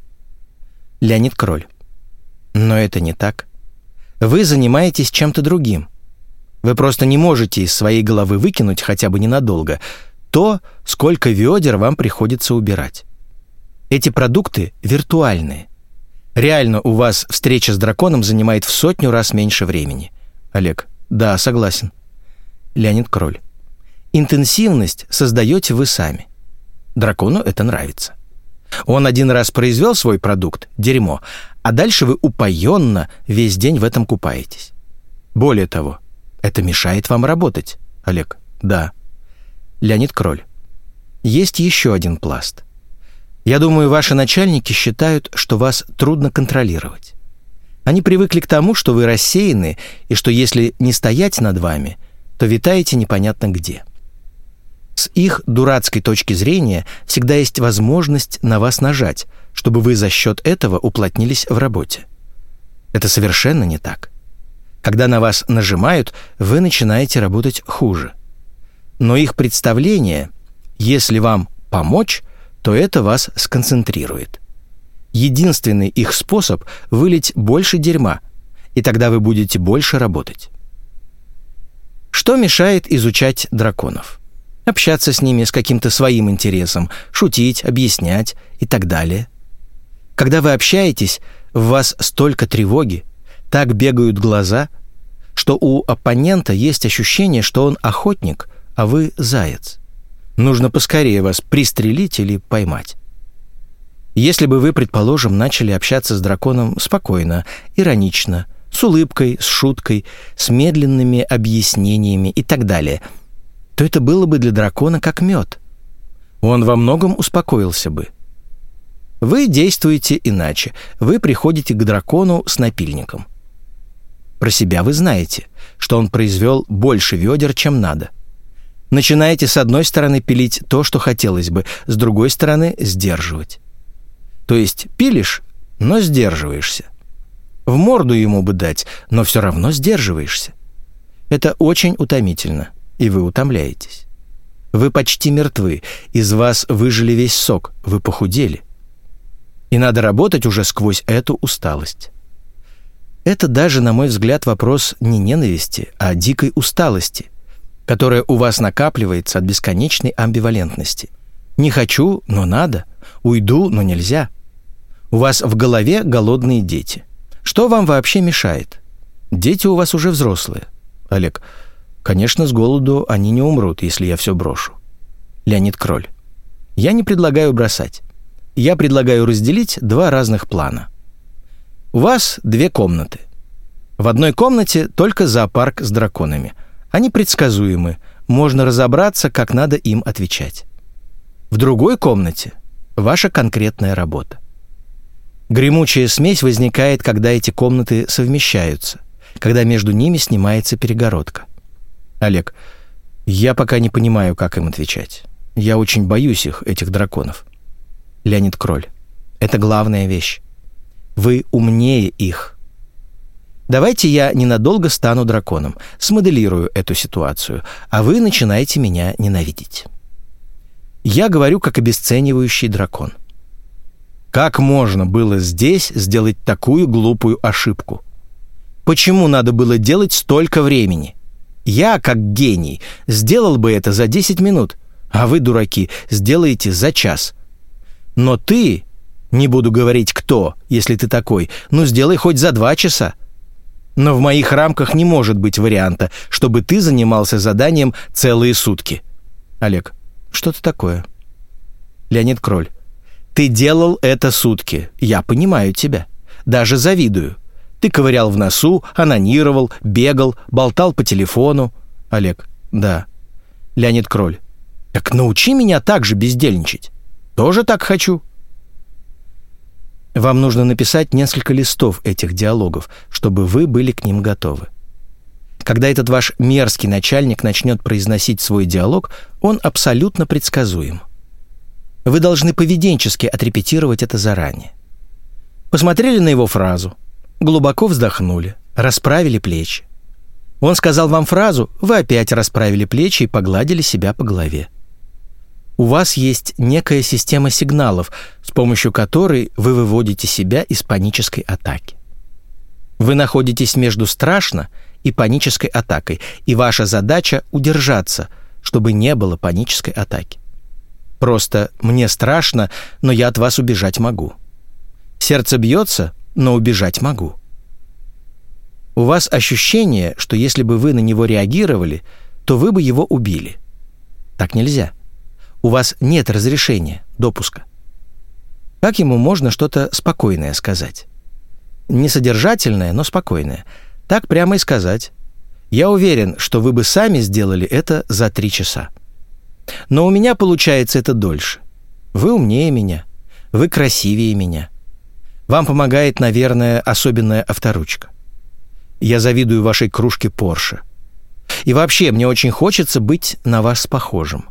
Леонид Кроль. Но это не так. Вы занимаетесь чем-то другим. Вы просто не можете из своей головы выкинуть хотя бы ненадолго то, сколько ведер вам приходится убирать. Эти продукты виртуальные. Реально у вас встреча с драконом занимает в сотню раз меньше времени. Олег. Да, согласен. Леонид Кроль. Интенсивность создаете вы сами. Дракону это нравится. Он один раз произвел свой продукт, дерьмо, а дальше вы упоенно весь день в этом купаетесь. Более того, это мешает вам работать. Олег. Да. Леонид Кроль. Есть еще один пласт. Я думаю, ваши начальники считают, что вас трудно контролировать. Они привыкли к тому, что вы рассеяны, и что если не стоять над вами, то витаете непонятно где. С их дурацкой точки зрения всегда есть возможность на вас нажать, чтобы вы за счет этого уплотнились в работе. Это совершенно не так. Когда на вас нажимают, вы начинаете работать хуже. Но их представление, если вам помочь, то это вас сконцентрирует. Единственный их способ – вылить больше дерьма, и тогда вы будете больше работать. Что мешает изучать драконов? Общаться с ними с каким-то своим интересом, шутить, объяснять и так далее. Когда вы общаетесь, в вас столько тревоги, так бегают глаза, что у оппонента есть ощущение, что он охотник, а вы заяц. Нужно поскорее вас пристрелить или поймать. Если бы вы, предположим, начали общаться с драконом спокойно, иронично, с улыбкой, с шуткой, с медленными объяснениями и так далее, то это было бы для дракона как мед. Он во многом успокоился бы. Вы действуете иначе. Вы приходите к дракону с напильником. Про себя вы знаете, что он произвел больше ведер, чем надо – Начинаете с одной стороны пилить то, что хотелось бы, с другой стороны сдерживать. То есть пилишь, но сдерживаешься. В морду ему бы дать, но все равно сдерживаешься. Это очень утомительно, и вы утомляетесь. Вы почти мертвы, из вас выжили весь сок, вы похудели. И надо работать уже сквозь эту усталость. Это даже, на мой взгляд, вопрос не ненависти, а дикой усталости, которая у вас накапливается от бесконечной амбивалентности. Не хочу, но надо. Уйду, но нельзя. У вас в голове голодные дети. Что вам вообще мешает? Дети у вас уже взрослые. Олег, конечно, с голоду они не умрут, если я все брошу. Леонид Кроль. Я не предлагаю бросать. Я предлагаю разделить два разных плана. У вас две комнаты. В одной комнате только зоопарк с драконами – они предсказуемы, можно разобраться, как надо им отвечать. В другой комнате ваша конкретная работа. Гремучая смесь возникает, когда эти комнаты совмещаются, когда между ними снимается перегородка. Олег, я пока не понимаю, как им отвечать. Я очень боюсь их, этих драконов. Леонид Кроль, это главная вещь. Вы умнее их. Давайте я ненадолго стану драконом, смоделирую эту ситуацию, а вы начинаете меня ненавидеть. Я говорю как обесценивающий дракон. Как можно было здесь сделать такую глупую ошибку? Почему надо было делать столько времени? Я, как гений, сделал бы это за 10 минут, а вы, дураки, сделаете за час. Но ты, не буду говорить кто, если ты такой, ну сделай хоть за два часа. Но в моих рамках не может быть варианта, чтобы ты занимался заданием целые сутки. Олег, что-то такое. Леонид Кроль. Ты делал это сутки. Я понимаю тебя. Даже завидую. Ты ковырял в носу, анонировал, бегал, болтал по телефону. Олег. Да. Леонид Кроль. Так научи меня так же бездельничать. Тоже так хочу. Вам нужно написать несколько листов этих диалогов, чтобы вы были к ним готовы. Когда этот ваш мерзкий начальник начнет произносить свой диалог, он абсолютно предсказуем. Вы должны поведенчески отрепетировать это заранее. Посмотрели на его фразу, глубоко вздохнули, расправили плечи. Он сказал вам фразу, вы опять расправили плечи и погладили себя по голове. У вас есть некая система сигналов, с помощью которой вы выводите себя из панической атаки. Вы находитесь между страшно и панической атакой, и ваша задача удержаться, чтобы не было панической атаки. Просто мне страшно, но я от вас убежать могу. Сердце бьется, но убежать могу. У вас ощущение, что если бы вы на него реагировали, то вы бы его убили. Так нельзя. У вас нет разрешения, допуска. Как ему можно что-то спокойное сказать? Не содержательное, но спокойное. Так прямо и сказать. Я уверен, что вы бы сами сделали это за три часа. Но у меня получается это дольше. Вы умнее меня. Вы красивее меня. Вам помогает, наверное, особенная авторучка. Я завидую вашей кружке Порше. И вообще, мне очень хочется быть на вас похожим.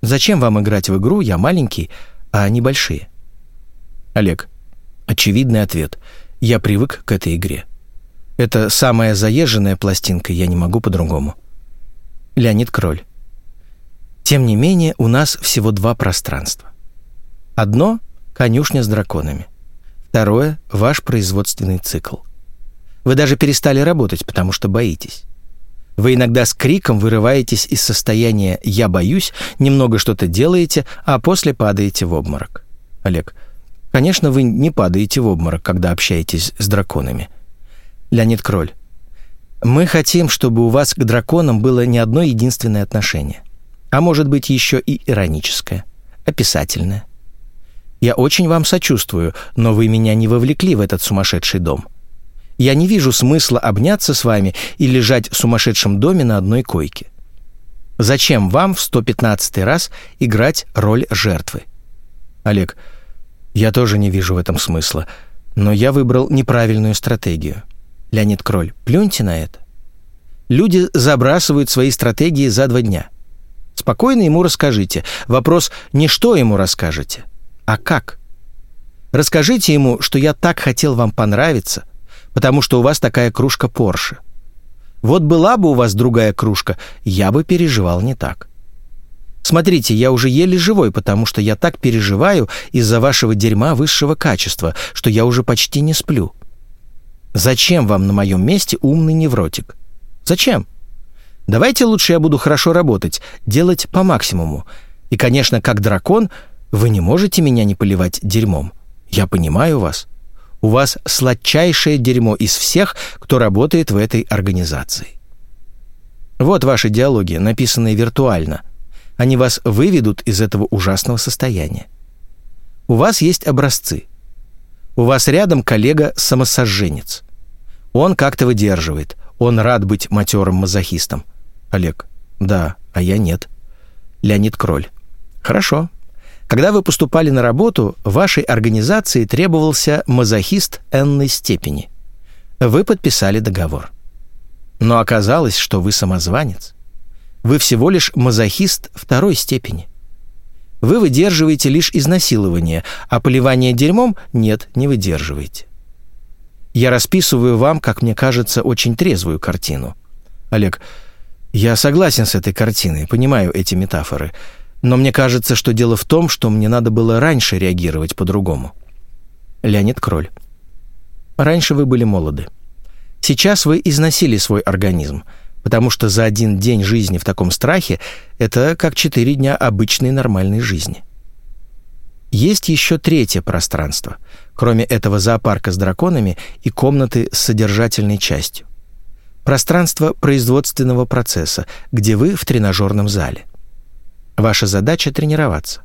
Зачем вам играть в игру «Я маленький», а они большие? Олег. Очевидный ответ. Я привык к этой игре. Это самая заезженная пластинка, я не могу по-другому. Леонид Кроль. Тем не менее, у нас всего два пространства. Одно — конюшня с драконами. Второе — ваш производственный цикл. Вы даже перестали работать, потому что боитесь. Вы иногда с криком вырываетесь из состояния «я боюсь», немного что-то делаете, а после падаете в обморок. Олег, конечно, вы не падаете в обморок, когда общаетесь с драконами. Леонид Кроль, мы хотим, чтобы у вас к драконам было не одно единственное отношение, а может быть еще и ироническое, описательное. Я очень вам сочувствую, но вы меня не вовлекли в этот сумасшедший дом. Я не вижу смысла обняться с вами и лежать в сумасшедшем доме на одной койке. Зачем вам в 115 раз играть роль жертвы? Олег, я тоже не вижу в этом смысла, но я выбрал неправильную стратегию. Леонид Кроль, плюньте на это. Люди забрасывают свои стратегии за два дня. Спокойно ему расскажите. Вопрос не что ему расскажете, а как. Расскажите ему, что я так хотел вам понравиться – потому что у вас такая кружка Порше. Вот была бы у вас другая кружка, я бы переживал не так. Смотрите, я уже еле живой, потому что я так переживаю из-за вашего дерьма высшего качества, что я уже почти не сплю. Зачем вам на моем месте умный невротик? Зачем? Давайте лучше я буду хорошо работать, делать по максимуму. И, конечно, как дракон, вы не можете меня не поливать дерьмом. Я понимаю вас. У вас сладчайшее дерьмо из всех, кто работает в этой организации. Вот ваши диалоги, написанные виртуально. Они вас выведут из этого ужасного состояния. У вас есть образцы. У вас рядом коллега-самосожженец. Он как-то выдерживает. Он рад быть матерым мазохистом. Олег. Да, а я нет. Леонид Кроль. Хорошо. Когда вы поступали на работу, вашей организации требовался мазохист энной степени. Вы подписали договор. Но оказалось, что вы самозванец. Вы всего лишь мазохист второй степени. Вы выдерживаете лишь изнасилование, а поливание дерьмом нет, не выдерживаете. Я расписываю вам, как мне кажется, очень трезвую картину. Олег, я согласен с этой картиной, понимаю эти метафоры – но мне кажется, что дело в том, что мне надо было раньше реагировать по-другому. Леонид Кроль. Раньше вы были молоды. Сейчас вы износили свой организм, потому что за один день жизни в таком страхе это как четыре дня обычной нормальной жизни. Есть еще третье пространство, кроме этого зоопарка с драконами и комнаты с содержательной частью. Пространство производственного процесса, где вы в тренажерном зале. Ваша задача – тренироваться.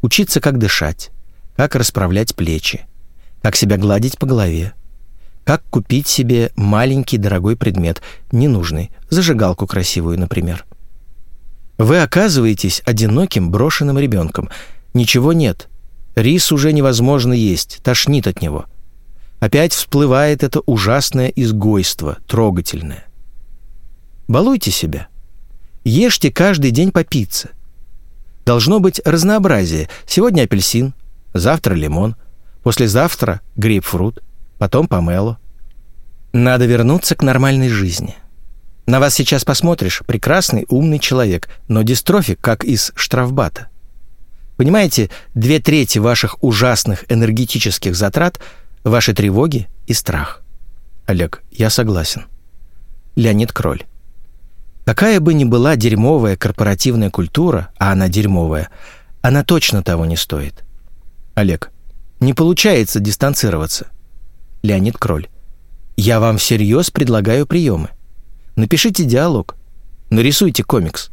Учиться, как дышать, как расправлять плечи, как себя гладить по голове, как купить себе маленький дорогой предмет, ненужный, зажигалку красивую, например. Вы оказываетесь одиноким брошенным ребенком. Ничего нет. Рис уже невозможно есть, тошнит от него. Опять всплывает это ужасное изгойство, трогательное. Балуйте себя. Ешьте каждый день по пицце. Должно быть разнообразие. Сегодня апельсин, завтра лимон, послезавтра грейпфрут, потом помело. Надо вернуться к нормальной жизни. На вас сейчас посмотришь, прекрасный, умный человек, но дистрофик, как из штрафбата. Понимаете, две трети ваших ужасных энергетических затрат – ваши тревоги и страх. Олег, я согласен. Леонид Кроль. Какая бы ни была дерьмовая корпоративная культура, а она дерьмовая, она точно того не стоит. Олег. Не получается дистанцироваться. Леонид Кроль. Я вам всерьез предлагаю приемы. Напишите диалог. Нарисуйте комикс.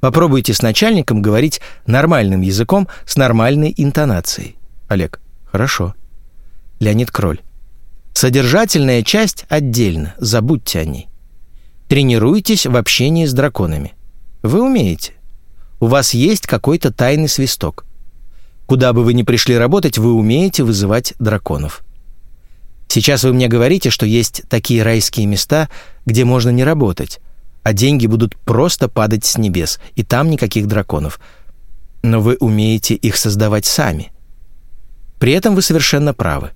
Попробуйте с начальником говорить нормальным языком с нормальной интонацией. Олег. Хорошо. Леонид Кроль. Содержательная часть отдельно, забудьте о ней. Тренируйтесь в общении с драконами. Вы умеете. У вас есть какой-то тайный свисток. Куда бы вы ни пришли работать, вы умеете вызывать драконов. Сейчас вы мне говорите, что есть такие райские места, где можно не работать, а деньги будут просто падать с небес, и там никаких драконов. Но вы умеете их создавать сами. При этом вы совершенно правы.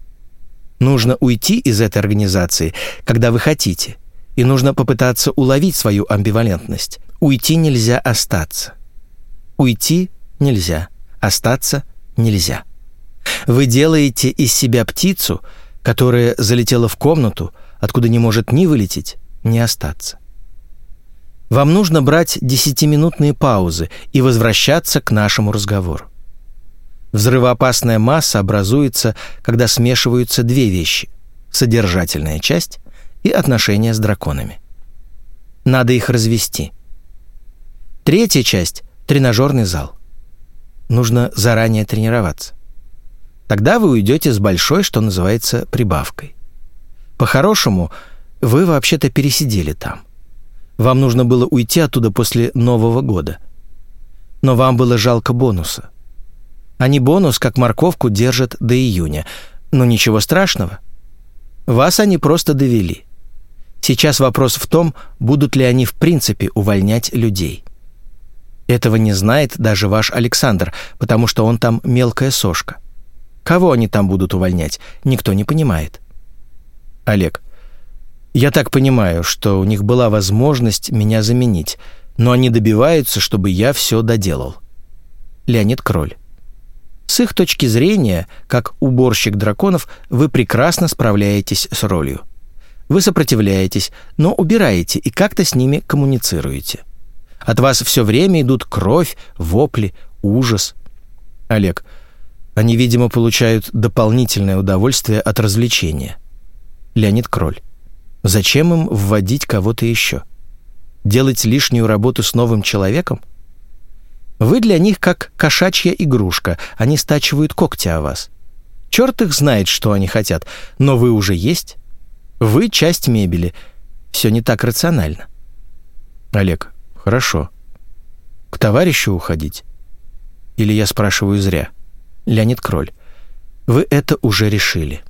Нужно уйти из этой организации, когда вы хотите – и нужно попытаться уловить свою амбивалентность. Уйти нельзя остаться. Уйти нельзя, остаться нельзя. Вы делаете из себя птицу, которая залетела в комнату, откуда не может ни вылететь, ни остаться. Вам нужно брать десятиминутные паузы и возвращаться к нашему разговору. Взрывоопасная масса образуется, когда смешиваются две вещи – содержательная часть и отношения с драконами. Надо их развести. Третья часть – тренажерный зал. Нужно заранее тренироваться. Тогда вы уйдете с большой, что называется, прибавкой. По-хорошему, вы вообще-то пересидели там. Вам нужно было уйти оттуда после Нового года. Но вам было жалко бонуса. Они бонус, как морковку, держат до июня. Но ничего страшного. Вас они просто довели. Сейчас вопрос в том, будут ли они в принципе увольнять людей. Этого не знает даже ваш Александр, потому что он там мелкая сошка. Кого они там будут увольнять, никто не понимает. Олег. Я так понимаю, что у них была возможность меня заменить, но они добиваются, чтобы я все доделал. Леонид Кроль. С их точки зрения, как уборщик драконов, вы прекрасно справляетесь с ролью. Вы сопротивляетесь, но убираете и как-то с ними коммуницируете. От вас все время идут кровь, вопли, ужас. Олег, они, видимо, получают дополнительное удовольствие от развлечения. Леонид Кроль. Зачем им вводить кого-то еще? Делать лишнюю работу с новым человеком? Вы для них как кошачья игрушка, они стачивают когти о вас. Черт их знает, что они хотят, но вы уже есть. Вы часть мебели. Все не так рационально. Олег, хорошо. К товарищу уходить? Или я спрашиваю зря? Леонид Кроль, вы это уже решили.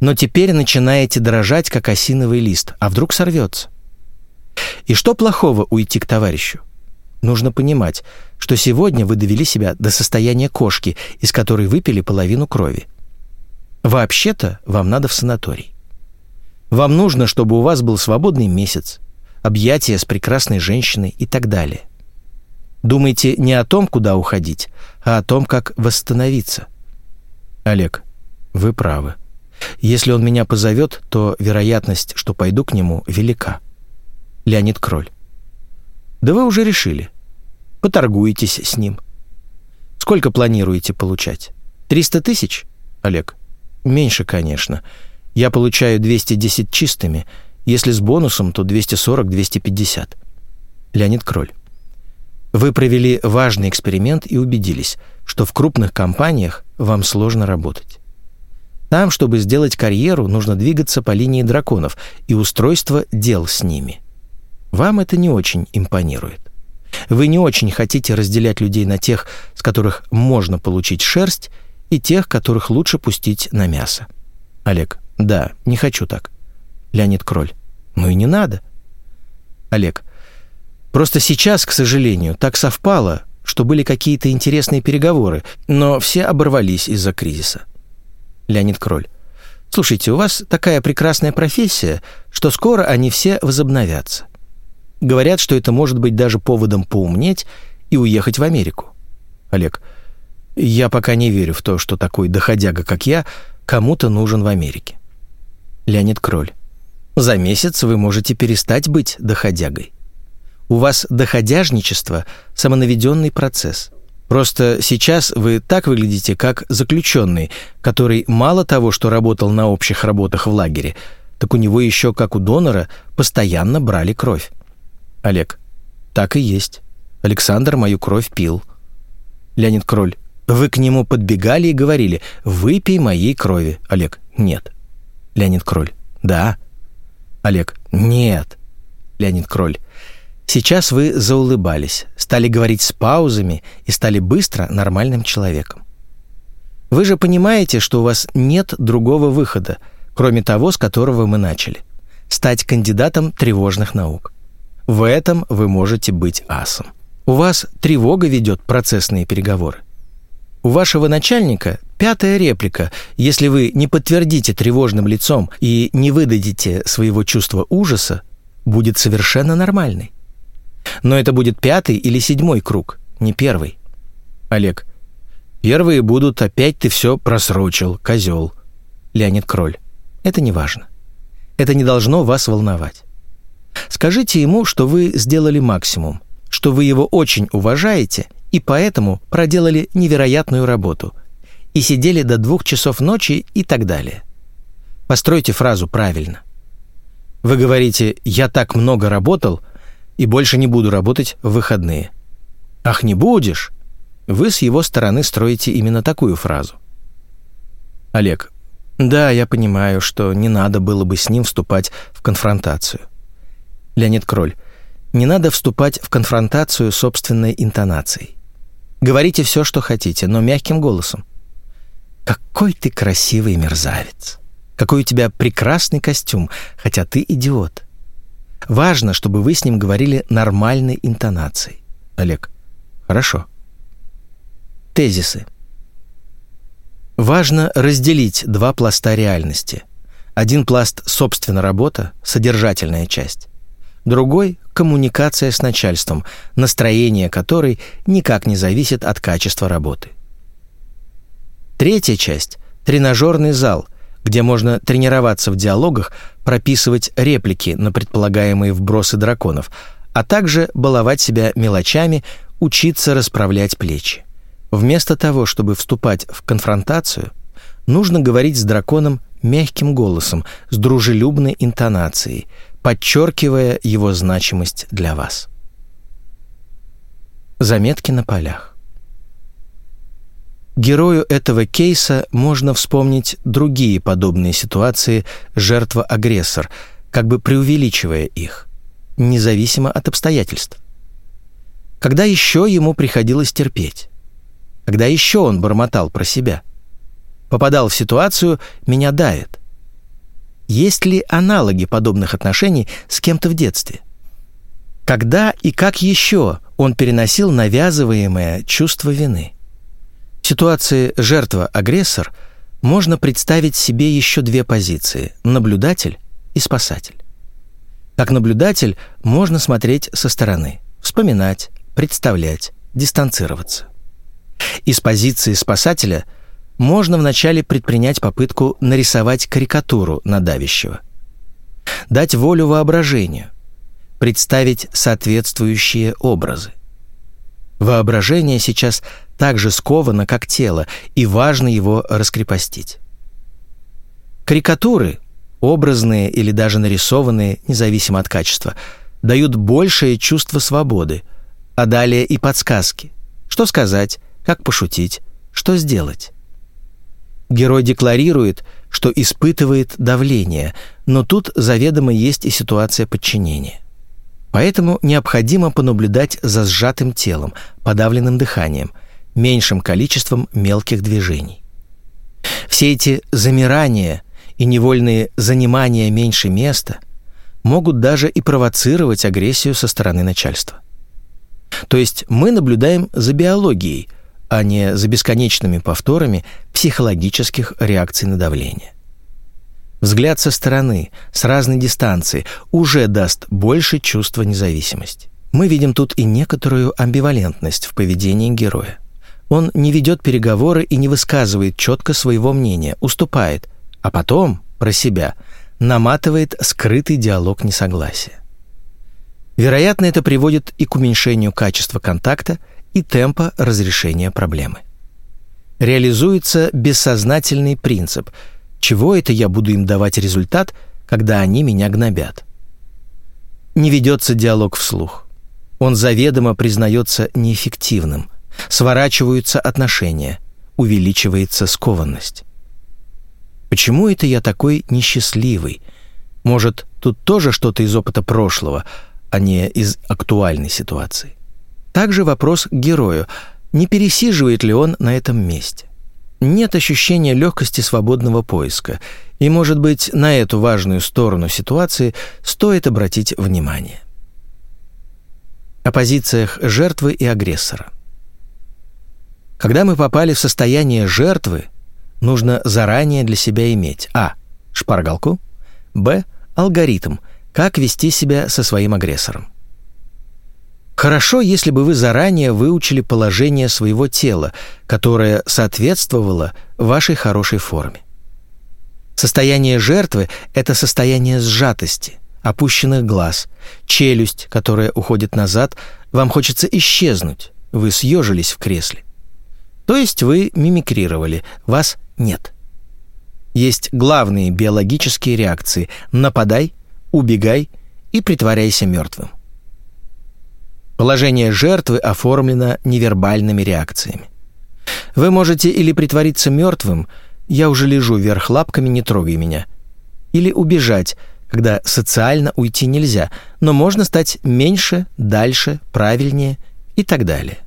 Но теперь начинаете дрожать, как осиновый лист, а вдруг сорвется. И что плохого уйти к товарищу? Нужно понимать, что сегодня вы довели себя до состояния кошки, из которой выпили половину крови. Вообще-то вам надо в санаторий. Вам нужно, чтобы у вас был свободный месяц, объятия с прекрасной женщиной и так далее. Думайте не о том, куда уходить, а о том, как восстановиться. Олег, вы правы. Если он меня позовет, то вероятность, что пойду к нему, велика. Леонид Кроль. Да вы уже решили. Поторгуетесь с ним. Сколько планируете получать? 300 тысяч? Олег. Меньше, конечно. Я получаю 210 чистыми. Если с бонусом, то 240-250. Леонид Кроль. Вы провели важный эксперимент и убедились, что в крупных компаниях вам сложно работать. Там, чтобы сделать карьеру, нужно двигаться по линии драконов и устройство дел с ними. Вам это не очень импонирует. Вы не очень хотите разделять людей на тех, с которых можно получить шерсть, и тех, которых лучше пустить на мясо. Олег. Да, не хочу так. Леонид Кроль. Ну и не надо. Олег. Просто сейчас, к сожалению, так совпало, что были какие-то интересные переговоры, но все оборвались из-за кризиса. Леонид Кроль. Слушайте, у вас такая прекрасная профессия, что скоро они все возобновятся. Говорят, что это может быть даже поводом поумнеть и уехать в Америку. Олег. Я пока не верю в то, что такой доходяга, как я, кому-то нужен в Америке. Леонид Кроль. За месяц вы можете перестать быть доходягой. У вас доходяжничество – самонаведенный процесс. Просто сейчас вы так выглядите, как заключенный, который мало того, что работал на общих работах в лагере, так у него еще, как у донора, постоянно брали кровь. Олег. Так и есть. Александр мою кровь пил. Леонид Кроль. Вы к нему подбегали и говорили «выпей моей крови». Олег. Нет. Леонид Кроль. Да. Олег. Нет. Леонид Кроль. Сейчас вы заулыбались, стали говорить с паузами и стали быстро нормальным человеком. Вы же понимаете, что у вас нет другого выхода, кроме того, с которого мы начали – стать кандидатом тревожных наук. В этом вы можете быть асом. У вас тревога ведет процессные переговоры. У вашего начальника пятая реплика. Если вы не подтвердите тревожным лицом и не выдадите своего чувства ужаса, будет совершенно нормальной. Но это будет пятый или седьмой круг, не первый. Олег. Первые будут «опять ты все просрочил, козел». Леонид Кроль. Это не важно. Это не должно вас волновать. Скажите ему, что вы сделали максимум, что вы его очень уважаете и поэтому проделали невероятную работу и сидели до двух часов ночи и так далее. Постройте фразу правильно. Вы говорите «я так много работал», и больше не буду работать в выходные. Ах, не будешь? Вы с его стороны строите именно такую фразу. Олег. Да, я понимаю, что не надо было бы с ним вступать в конфронтацию. Леонид Кроль. Не надо вступать в конфронтацию собственной интонацией. Говорите все, что хотите, но мягким голосом. Какой ты красивый мерзавец. Какой у тебя прекрасный костюм, хотя ты идиот. Важно, чтобы вы с ним говорили нормальной интонацией. Олег. Хорошо. Тезисы. Важно разделить два пласта реальности. Один пласт – собственно работа, содержательная часть. Другой – коммуникация с начальством, настроение которой никак не зависит от качества работы. Третья часть – тренажерный зал – где можно тренироваться в диалогах, прописывать реплики на предполагаемые вбросы драконов, а также баловать себя мелочами, учиться расправлять плечи. Вместо того, чтобы вступать в конфронтацию, нужно говорить с драконом мягким голосом, с дружелюбной интонацией, подчеркивая его значимость для вас. Заметки на полях. Герою этого кейса можно вспомнить другие подобные ситуации жертва-агрессор, как бы преувеличивая их, независимо от обстоятельств. Когда еще ему приходилось терпеть? Когда еще он бормотал про себя? Попадал в ситуацию «меня давит». Есть ли аналоги подобных отношений с кем-то в детстве? Когда и как еще он переносил навязываемое чувство вины? В ситуации жертва-агрессор можно представить себе еще две позиции – наблюдатель и спасатель. Как наблюдатель можно смотреть со стороны, вспоминать, представлять, дистанцироваться. Из позиции спасателя можно вначале предпринять попытку нарисовать карикатуру на давящего. Дать волю воображению, представить соответствующие образы. Воображение сейчас так же сковано, как тело, и важно его раскрепостить. Карикатуры, образные или даже нарисованные, независимо от качества, дают большее чувство свободы, а далее и подсказки. Что сказать, как пошутить, что сделать. Герой декларирует, что испытывает давление, но тут заведомо есть и ситуация подчинения. Поэтому необходимо понаблюдать за сжатым телом, подавленным дыханием, меньшим количеством мелких движений. Все эти замирания и невольные занимания меньше места могут даже и провоцировать агрессию со стороны начальства. То есть мы наблюдаем за биологией, а не за бесконечными повторами психологических реакций на давление. Взгляд со стороны, с разной дистанции, уже даст больше чувства независимости. Мы видим тут и некоторую амбивалентность в поведении героя. Он не ведет переговоры и не высказывает четко своего мнения, уступает, а потом, про себя, наматывает скрытый диалог несогласия. Вероятно, это приводит и к уменьшению качества контакта и темпа разрешения проблемы. Реализуется бессознательный принцип – чего это я буду им давать результат, когда они меня гнобят? Не ведется диалог вслух. Он заведомо признается неэффективным. Сворачиваются отношения, увеличивается скованность. Почему это я такой несчастливый? Может, тут тоже что-то из опыта прошлого, а не из актуальной ситуации? Также вопрос к герою. Не пересиживает ли он на этом месте? нет ощущения легкости свободного поиска, и, может быть, на эту важную сторону ситуации стоит обратить внимание. О позициях жертвы и агрессора. Когда мы попали в состояние жертвы, нужно заранее для себя иметь а. шпаргалку, б. алгоритм, как вести себя со своим агрессором. Хорошо, если бы вы заранее выучили положение своего тела, которое соответствовало вашей хорошей форме. Состояние жертвы – это состояние сжатости, опущенных глаз, челюсть, которая уходит назад, вам хочется исчезнуть, вы съежились в кресле. То есть вы мимикрировали, вас нет. Есть главные биологические реакции – нападай, убегай и притворяйся мертвым. Положение жертвы оформлено невербальными реакциями. Вы можете или притвориться мертвым, я уже лежу вверх лапками, не трогай меня, или убежать, когда социально уйти нельзя, но можно стать меньше, дальше, правильнее и так далее.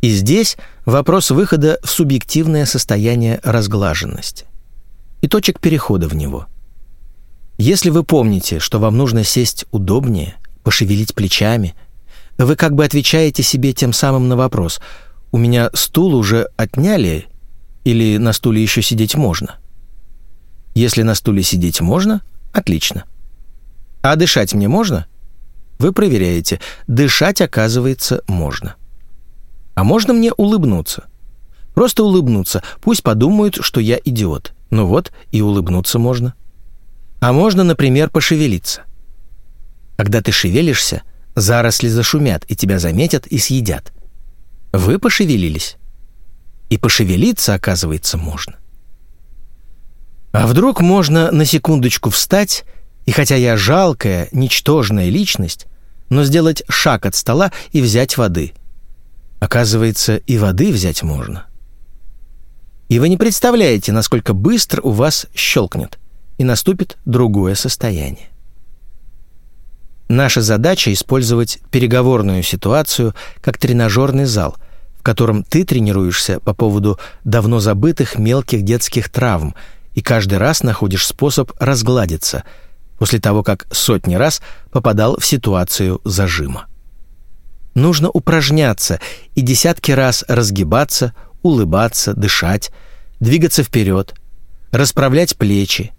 И здесь вопрос выхода в субъективное состояние разглаженности и точек перехода в него. Если вы помните, что вам нужно сесть удобнее, пошевелить плечами, вы как бы отвечаете себе тем самым на вопрос «У меня стул уже отняли или на стуле еще сидеть можно?» Если на стуле сидеть можно, отлично. А дышать мне можно? Вы проверяете. Дышать, оказывается, можно. А можно мне улыбнуться? Просто улыбнуться. Пусть подумают, что я идиот. Ну вот, и улыбнуться можно. А можно, например, пошевелиться. Когда ты шевелишься – Заросли зашумят, и тебя заметят и съедят. Вы пошевелились. И пошевелиться, оказывается, можно. А вдруг можно на секундочку встать, и хотя я жалкая, ничтожная личность, но сделать шаг от стола и взять воды. Оказывается, и воды взять можно. И вы не представляете, насколько быстро у вас щелкнет, и наступит другое состояние. Наша задача — использовать переговорную ситуацию как тренажерный зал, в котором ты тренируешься по поводу давно забытых мелких детских травм и каждый раз находишь способ разгладиться после того, как сотни раз попадал в ситуацию зажима. Нужно упражняться и десятки раз разгибаться, улыбаться, дышать, двигаться вперед, расправлять плечи,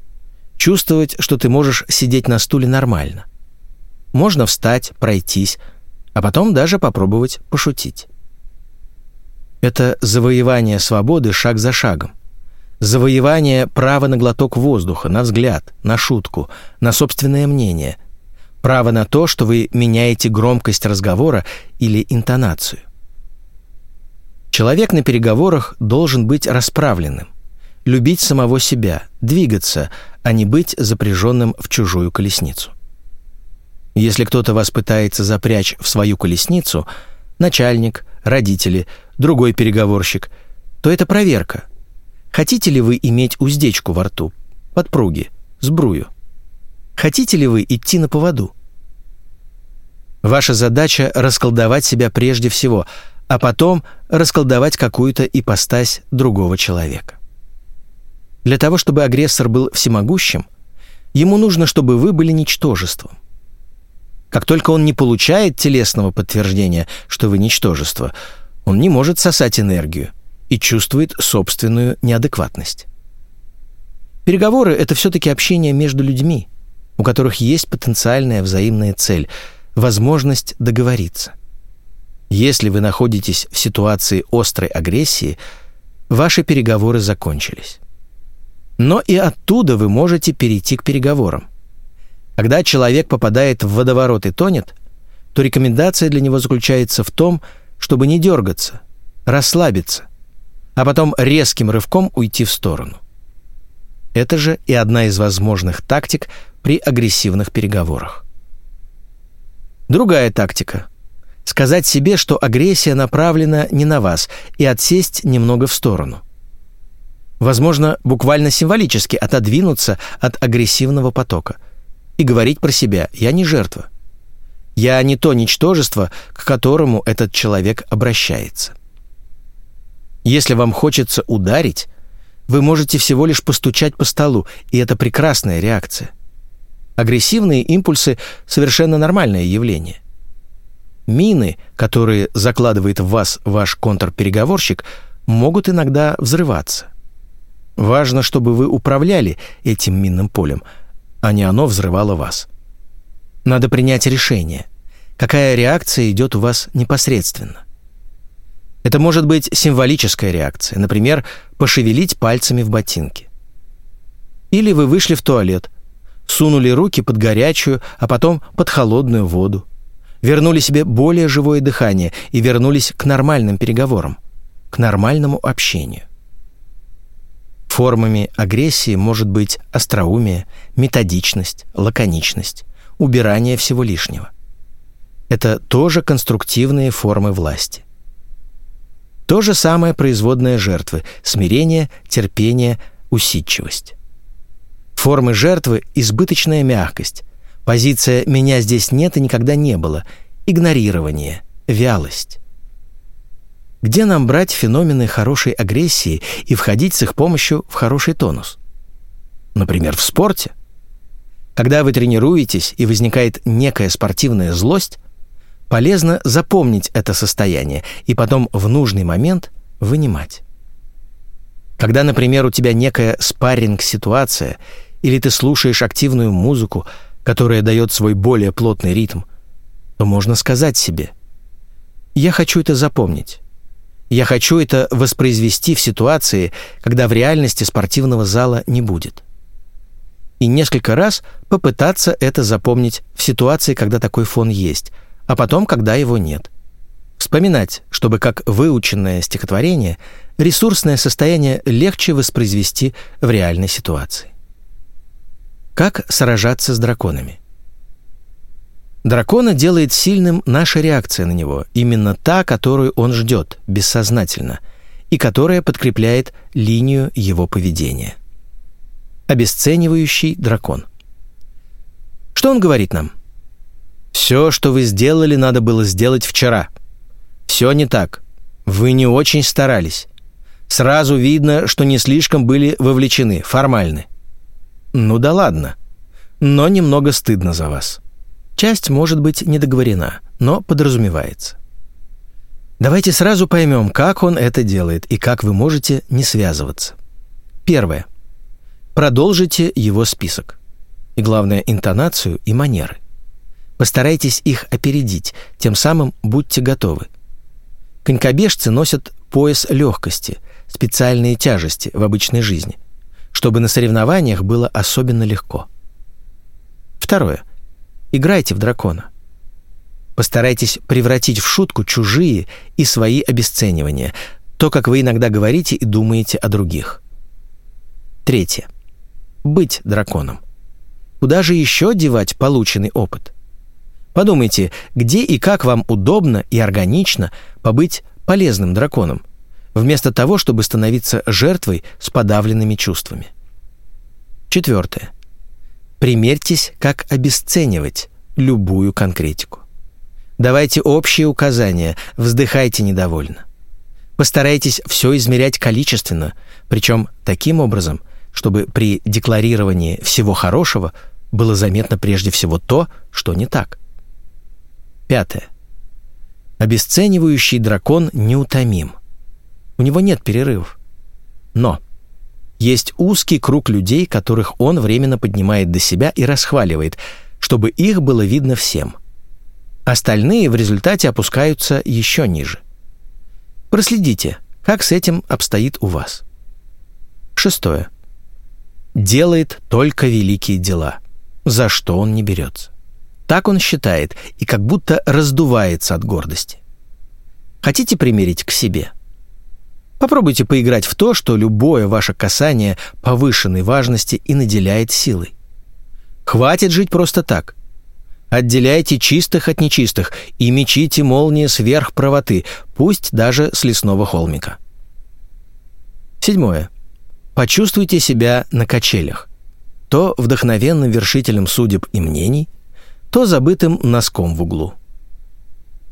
чувствовать, что ты можешь сидеть на стуле нормально — можно встать, пройтись, а потом даже попробовать пошутить. Это завоевание свободы шаг за шагом. Завоевание права на глоток воздуха, на взгляд, на шутку, на собственное мнение. Право на то, что вы меняете громкость разговора или интонацию. Человек на переговорах должен быть расправленным, любить самого себя, двигаться, а не быть запряженным в чужую колесницу. Если кто-то вас пытается запрячь в свою колесницу, начальник, родители, другой переговорщик, то это проверка. Хотите ли вы иметь уздечку во рту, подпруги, сбрую? Хотите ли вы идти на поводу? Ваша задача – расколдовать себя прежде всего, а потом расколдовать какую-то ипостась другого человека. Для того, чтобы агрессор был всемогущим, ему нужно, чтобы вы были ничтожеством. Как только он не получает телесного подтверждения, что вы ничтожество, он не может сосать энергию и чувствует собственную неадекватность. Переговоры — это все-таки общение между людьми, у которых есть потенциальная взаимная цель — возможность договориться. Если вы находитесь в ситуации острой агрессии, ваши переговоры закончились. Но и оттуда вы можете перейти к переговорам. Когда человек попадает в водоворот и тонет, то рекомендация для него заключается в том, чтобы не дергаться, расслабиться, а потом резким рывком уйти в сторону. Это же и одна из возможных тактик при агрессивных переговорах. Другая тактика – сказать себе, что агрессия направлена не на вас, и отсесть немного в сторону. Возможно, буквально символически отодвинуться от агрессивного потока – и говорить про себя «я не жертва». Я не то ничтожество, к которому этот человек обращается. Если вам хочется ударить, вы можете всего лишь постучать по столу, и это прекрасная реакция. Агрессивные импульсы – совершенно нормальное явление. Мины, которые закладывает в вас ваш контрпереговорщик, могут иногда взрываться. Важно, чтобы вы управляли этим минным полем – а не оно взрывало вас. Надо принять решение, какая реакция идет у вас непосредственно. Это может быть символическая реакция, например, пошевелить пальцами в ботинке. Или вы вышли в туалет, сунули руки под горячую, а потом под холодную воду, вернули себе более живое дыхание и вернулись к нормальным переговорам, к нормальному общению. Формами агрессии может быть остроумие, методичность, лаконичность, убирание всего лишнего. Это тоже конструктивные формы власти. То же самое производная жертвы – смирение, терпение, усидчивость. Формы жертвы – избыточная мягкость, позиция «меня здесь нет и никогда не было», игнорирование, вялость. Где нам брать феномены хорошей агрессии и входить с их помощью в хороший тонус? Например, в спорте. Когда вы тренируетесь и возникает некая спортивная злость, полезно запомнить это состояние и потом в нужный момент вынимать. Когда, например, у тебя некая спарринг-ситуация или ты слушаешь активную музыку, которая дает свой более плотный ритм, то можно сказать себе «Я хочу это запомнить. Я хочу это воспроизвести в ситуации, когда в реальности спортивного зала не будет. И несколько раз попытаться это запомнить в ситуации, когда такой фон есть, а потом, когда его нет. Вспоминать, чтобы как выученное стихотворение ресурсное состояние легче воспроизвести в реальной ситуации. Как сражаться с драконами? Дракона делает сильным наша реакция на него, именно та, которую он ждет, бессознательно, и которая подкрепляет линию его поведения. Обесценивающий дракон. Что он говорит нам? «Все, что вы сделали, надо было сделать вчера. Все не так. Вы не очень старались. Сразу видно, что не слишком были вовлечены, формальны. Ну да ладно. Но немного стыдно за вас». Часть может быть недоговорена, но подразумевается. Давайте сразу поймем, как он это делает и как вы можете не связываться. Первое. Продолжите его список. И главное, интонацию и манеры. Постарайтесь их опередить, тем самым будьте готовы. Конькобежцы носят пояс легкости, специальные тяжести в обычной жизни, чтобы на соревнованиях было особенно легко. Второе. Играйте в дракона. Постарайтесь превратить в шутку чужие и свои обесценивания, то, как вы иногда говорите и думаете о других. Третье. Быть драконом. Куда же еще девать полученный опыт? Подумайте, где и как вам удобно и органично побыть полезным драконом, вместо того, чтобы становиться жертвой с подавленными чувствами. Четвертое. Примерьтесь, как обесценивать любую конкретику. Давайте общие указания, вздыхайте недовольно. Постарайтесь все измерять количественно, причем таким образом, чтобы при декларировании всего хорошего было заметно прежде всего то, что не так. Пятое. Обесценивающий дракон неутомим. У него нет перерывов. Но есть узкий круг людей, которых он временно поднимает до себя и расхваливает, чтобы их было видно всем – Остальные в результате опускаются еще ниже. Проследите, как с этим обстоит у вас. Шестое. Делает только великие дела, за что он не берется. Так он считает и как будто раздувается от гордости. Хотите примерить к себе? Попробуйте поиграть в то, что любое ваше касание повышенной важности и наделяет силой. Хватит жить просто так – Отделяйте чистых от нечистых и мечите молнии сверх правоты, пусть даже с лесного холмика. Седьмое. Почувствуйте себя на качелях. То вдохновенным вершителем судеб и мнений, то забытым носком в углу.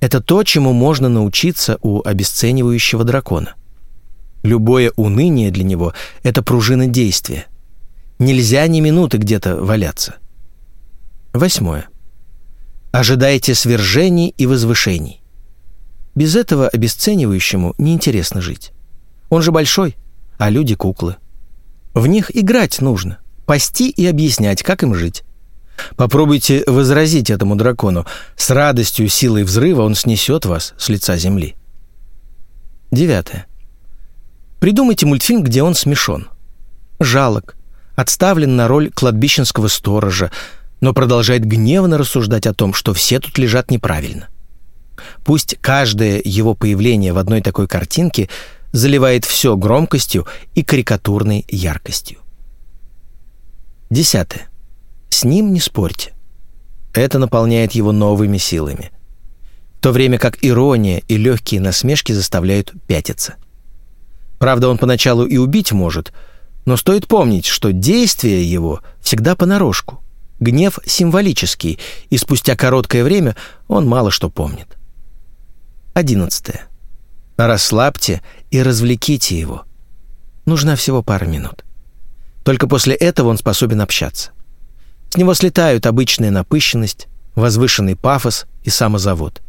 Это то, чему можно научиться у обесценивающего дракона. Любое уныние для него — это пружина действия. Нельзя ни минуты где-то валяться. Восьмое. Ожидайте свержений и возвышений. Без этого обесценивающему неинтересно жить. Он же большой, а люди — куклы. В них играть нужно, пасти и объяснять, как им жить. Попробуйте возразить этому дракону. С радостью, силой взрыва он снесет вас с лица земли. Девятое. Придумайте мультфильм, где он смешон. Жалок, отставлен на роль кладбищенского сторожа, но продолжает гневно рассуждать о том, что все тут лежат неправильно. Пусть каждое его появление в одной такой картинке заливает все громкостью и карикатурной яркостью. Десятое. С ним не спорьте. Это наполняет его новыми силами. В то время как ирония и легкие насмешки заставляют пятиться. Правда, он поначалу и убить может, но стоит помнить, что действие его всегда понарошку. Гнев символический, и спустя короткое время он мало что помнит. Одиннадцатое. Расслабьте и развлеките его. Нужна всего пара минут. Только после этого он способен общаться. С него слетают обычная напыщенность, возвышенный пафос и самозавод.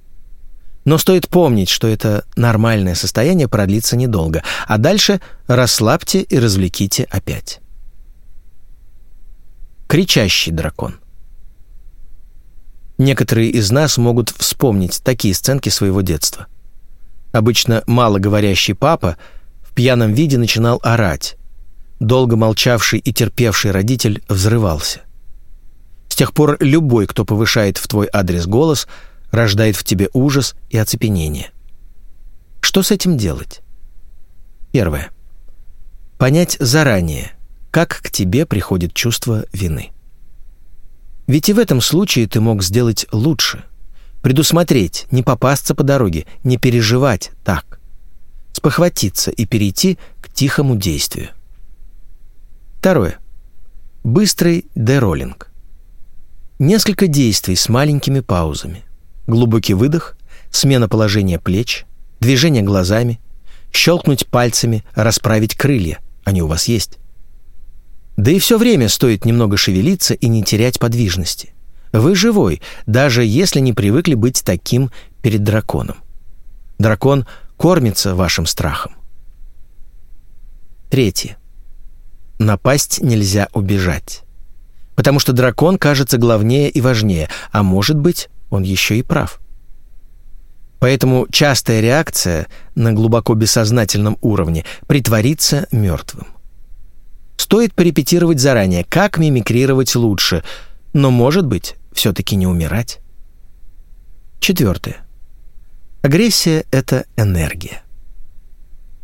Но стоит помнить, что это нормальное состояние продлится недолго, а дальше расслабьте и развлеките опять. Кричащий дракон. Некоторые из нас могут вспомнить такие сценки своего детства. Обычно малоговорящий папа в пьяном виде начинал орать. Долго молчавший и терпевший родитель взрывался. С тех пор любой, кто повышает в твой адрес голос, рождает в тебе ужас и оцепенение. Что с этим делать? Первое. Понять заранее, как к тебе приходит чувство вины. Ведь и в этом случае ты мог сделать лучше. Предусмотреть, не попасться по дороге, не переживать так. Спохватиться и перейти к тихому действию. Второе. Быстрый дероллинг. Несколько действий с маленькими паузами. Глубокий выдох, смена положения плеч, движение глазами, щелкнуть пальцами, расправить крылья. Они у вас есть. Да и все время стоит немного шевелиться и не терять подвижности. Вы живой, даже если не привыкли быть таким перед драконом. Дракон кормится вашим страхом. Третье. Напасть нельзя убежать. Потому что дракон кажется главнее и важнее, а может быть, он еще и прав. Поэтому частая реакция на глубоко бессознательном уровне притвориться мертвым. Стоит порепетировать заранее, как мимикрировать лучше, но, может быть, все-таки не умирать. Четвертое. Агрессия — это энергия.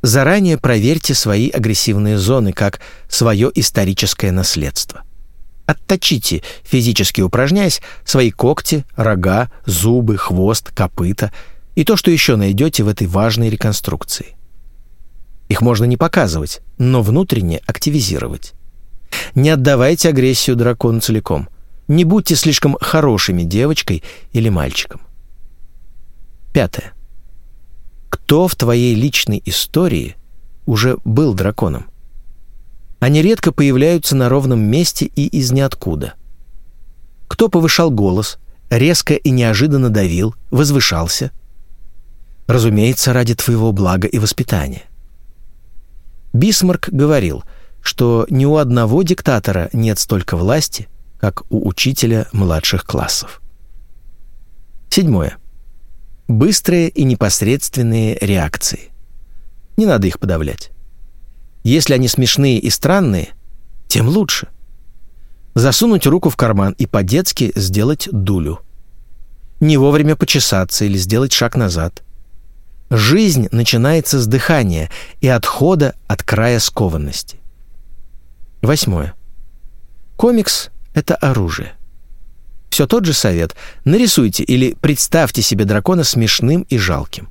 Заранее проверьте свои агрессивные зоны как свое историческое наследство. Отточите, физически упражняясь, свои когти, рога, зубы, хвост, копыта и то, что еще найдете в этой важной реконструкции. Их можно не показывать, но внутренне активизировать. Не отдавайте агрессию дракону целиком. Не будьте слишком хорошими девочкой или мальчиком. Пятое. Кто в твоей личной истории уже был драконом? Они редко появляются на ровном месте и из ниоткуда. Кто повышал голос, резко и неожиданно давил, возвышался? Разумеется, ради твоего блага и воспитания. Бисмарк говорил, что ни у одного диктатора нет столько власти, как у учителя младших классов. Седьмое. Быстрые и непосредственные реакции. Не надо их подавлять. Если они смешные и странные, тем лучше. Засунуть руку в карман и по-детски сделать дулю. Не вовремя почесаться или сделать шаг назад – Жизнь начинается с дыхания и отхода от края скованности. Восьмое. Комикс — это оружие. Все тот же совет. Нарисуйте или представьте себе дракона смешным и жалким.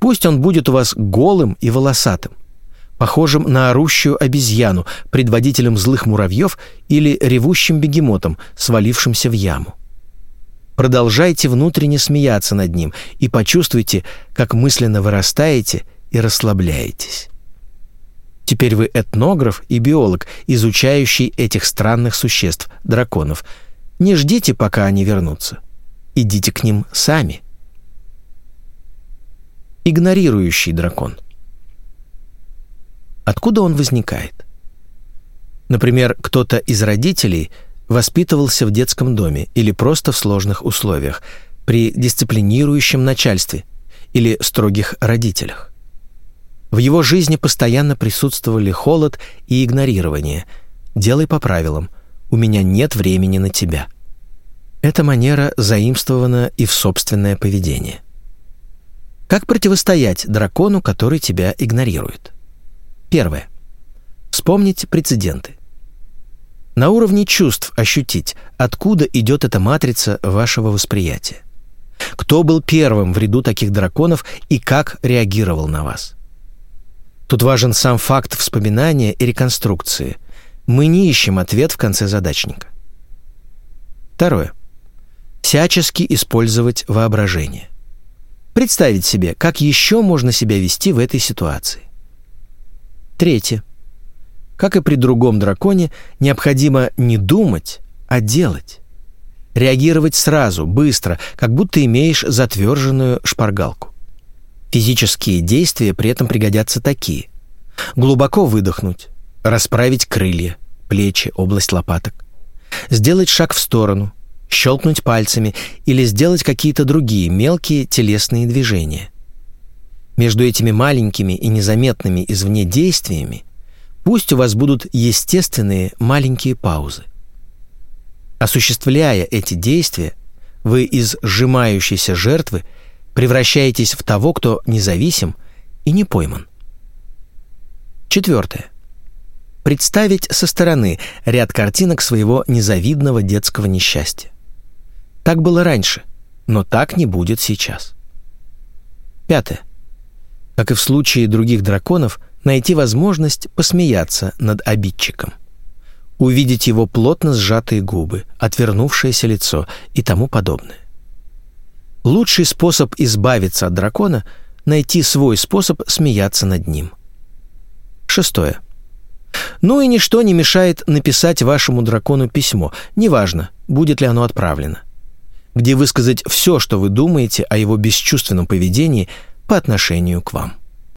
Пусть он будет у вас голым и волосатым, похожим на орущую обезьяну, предводителем злых муравьев или ревущим бегемотом, свалившимся в яму. Продолжайте внутренне смеяться над ним и почувствуйте, как мысленно вырастаете и расслабляетесь. Теперь вы этнограф и биолог, изучающий этих странных существ, драконов. Не ждите, пока они вернутся. Идите к ним сами. Игнорирующий дракон. Откуда он возникает? Например, кто-то из родителей – воспитывался в детском доме или просто в сложных условиях, при дисциплинирующем начальстве или строгих родителях. В его жизни постоянно присутствовали холод и игнорирование. «Делай по правилам. У меня нет времени на тебя». Эта манера заимствована и в собственное поведение. Как противостоять дракону, который тебя игнорирует? Первое. Вспомнить прецеденты на уровне чувств ощутить, откуда идет эта матрица вашего восприятия. Кто был первым в ряду таких драконов и как реагировал на вас. Тут важен сам факт вспоминания и реконструкции. Мы не ищем ответ в конце задачника. Второе. Всячески использовать воображение. Представить себе, как еще можно себя вести в этой ситуации. Третье как и при другом драконе, необходимо не думать, а делать. Реагировать сразу, быстро, как будто имеешь затверженную шпаргалку. Физические действия при этом пригодятся такие. Глубоко выдохнуть, расправить крылья, плечи, область лопаток. Сделать шаг в сторону, щелкнуть пальцами или сделать какие-то другие мелкие телесные движения. Между этими маленькими и незаметными извне действиями Пусть у вас будут естественные маленькие паузы. Осуществляя эти действия, вы из сжимающейся жертвы превращаетесь в того, кто независим и не пойман. Четвертое. Представить со стороны ряд картинок своего незавидного детского несчастья. Так было раньше, но так не будет сейчас. Пятое. Как и в случае других драконов – найти возможность посмеяться над обидчиком, увидеть его плотно сжатые губы, отвернувшееся лицо и тому подобное. Лучший способ избавиться от дракона — найти свой способ смеяться над ним. Шестое. Ну и ничто не мешает написать вашему дракону письмо, неважно, будет ли оно отправлено, где высказать все, что вы думаете о его бесчувственном поведении по отношению к вам.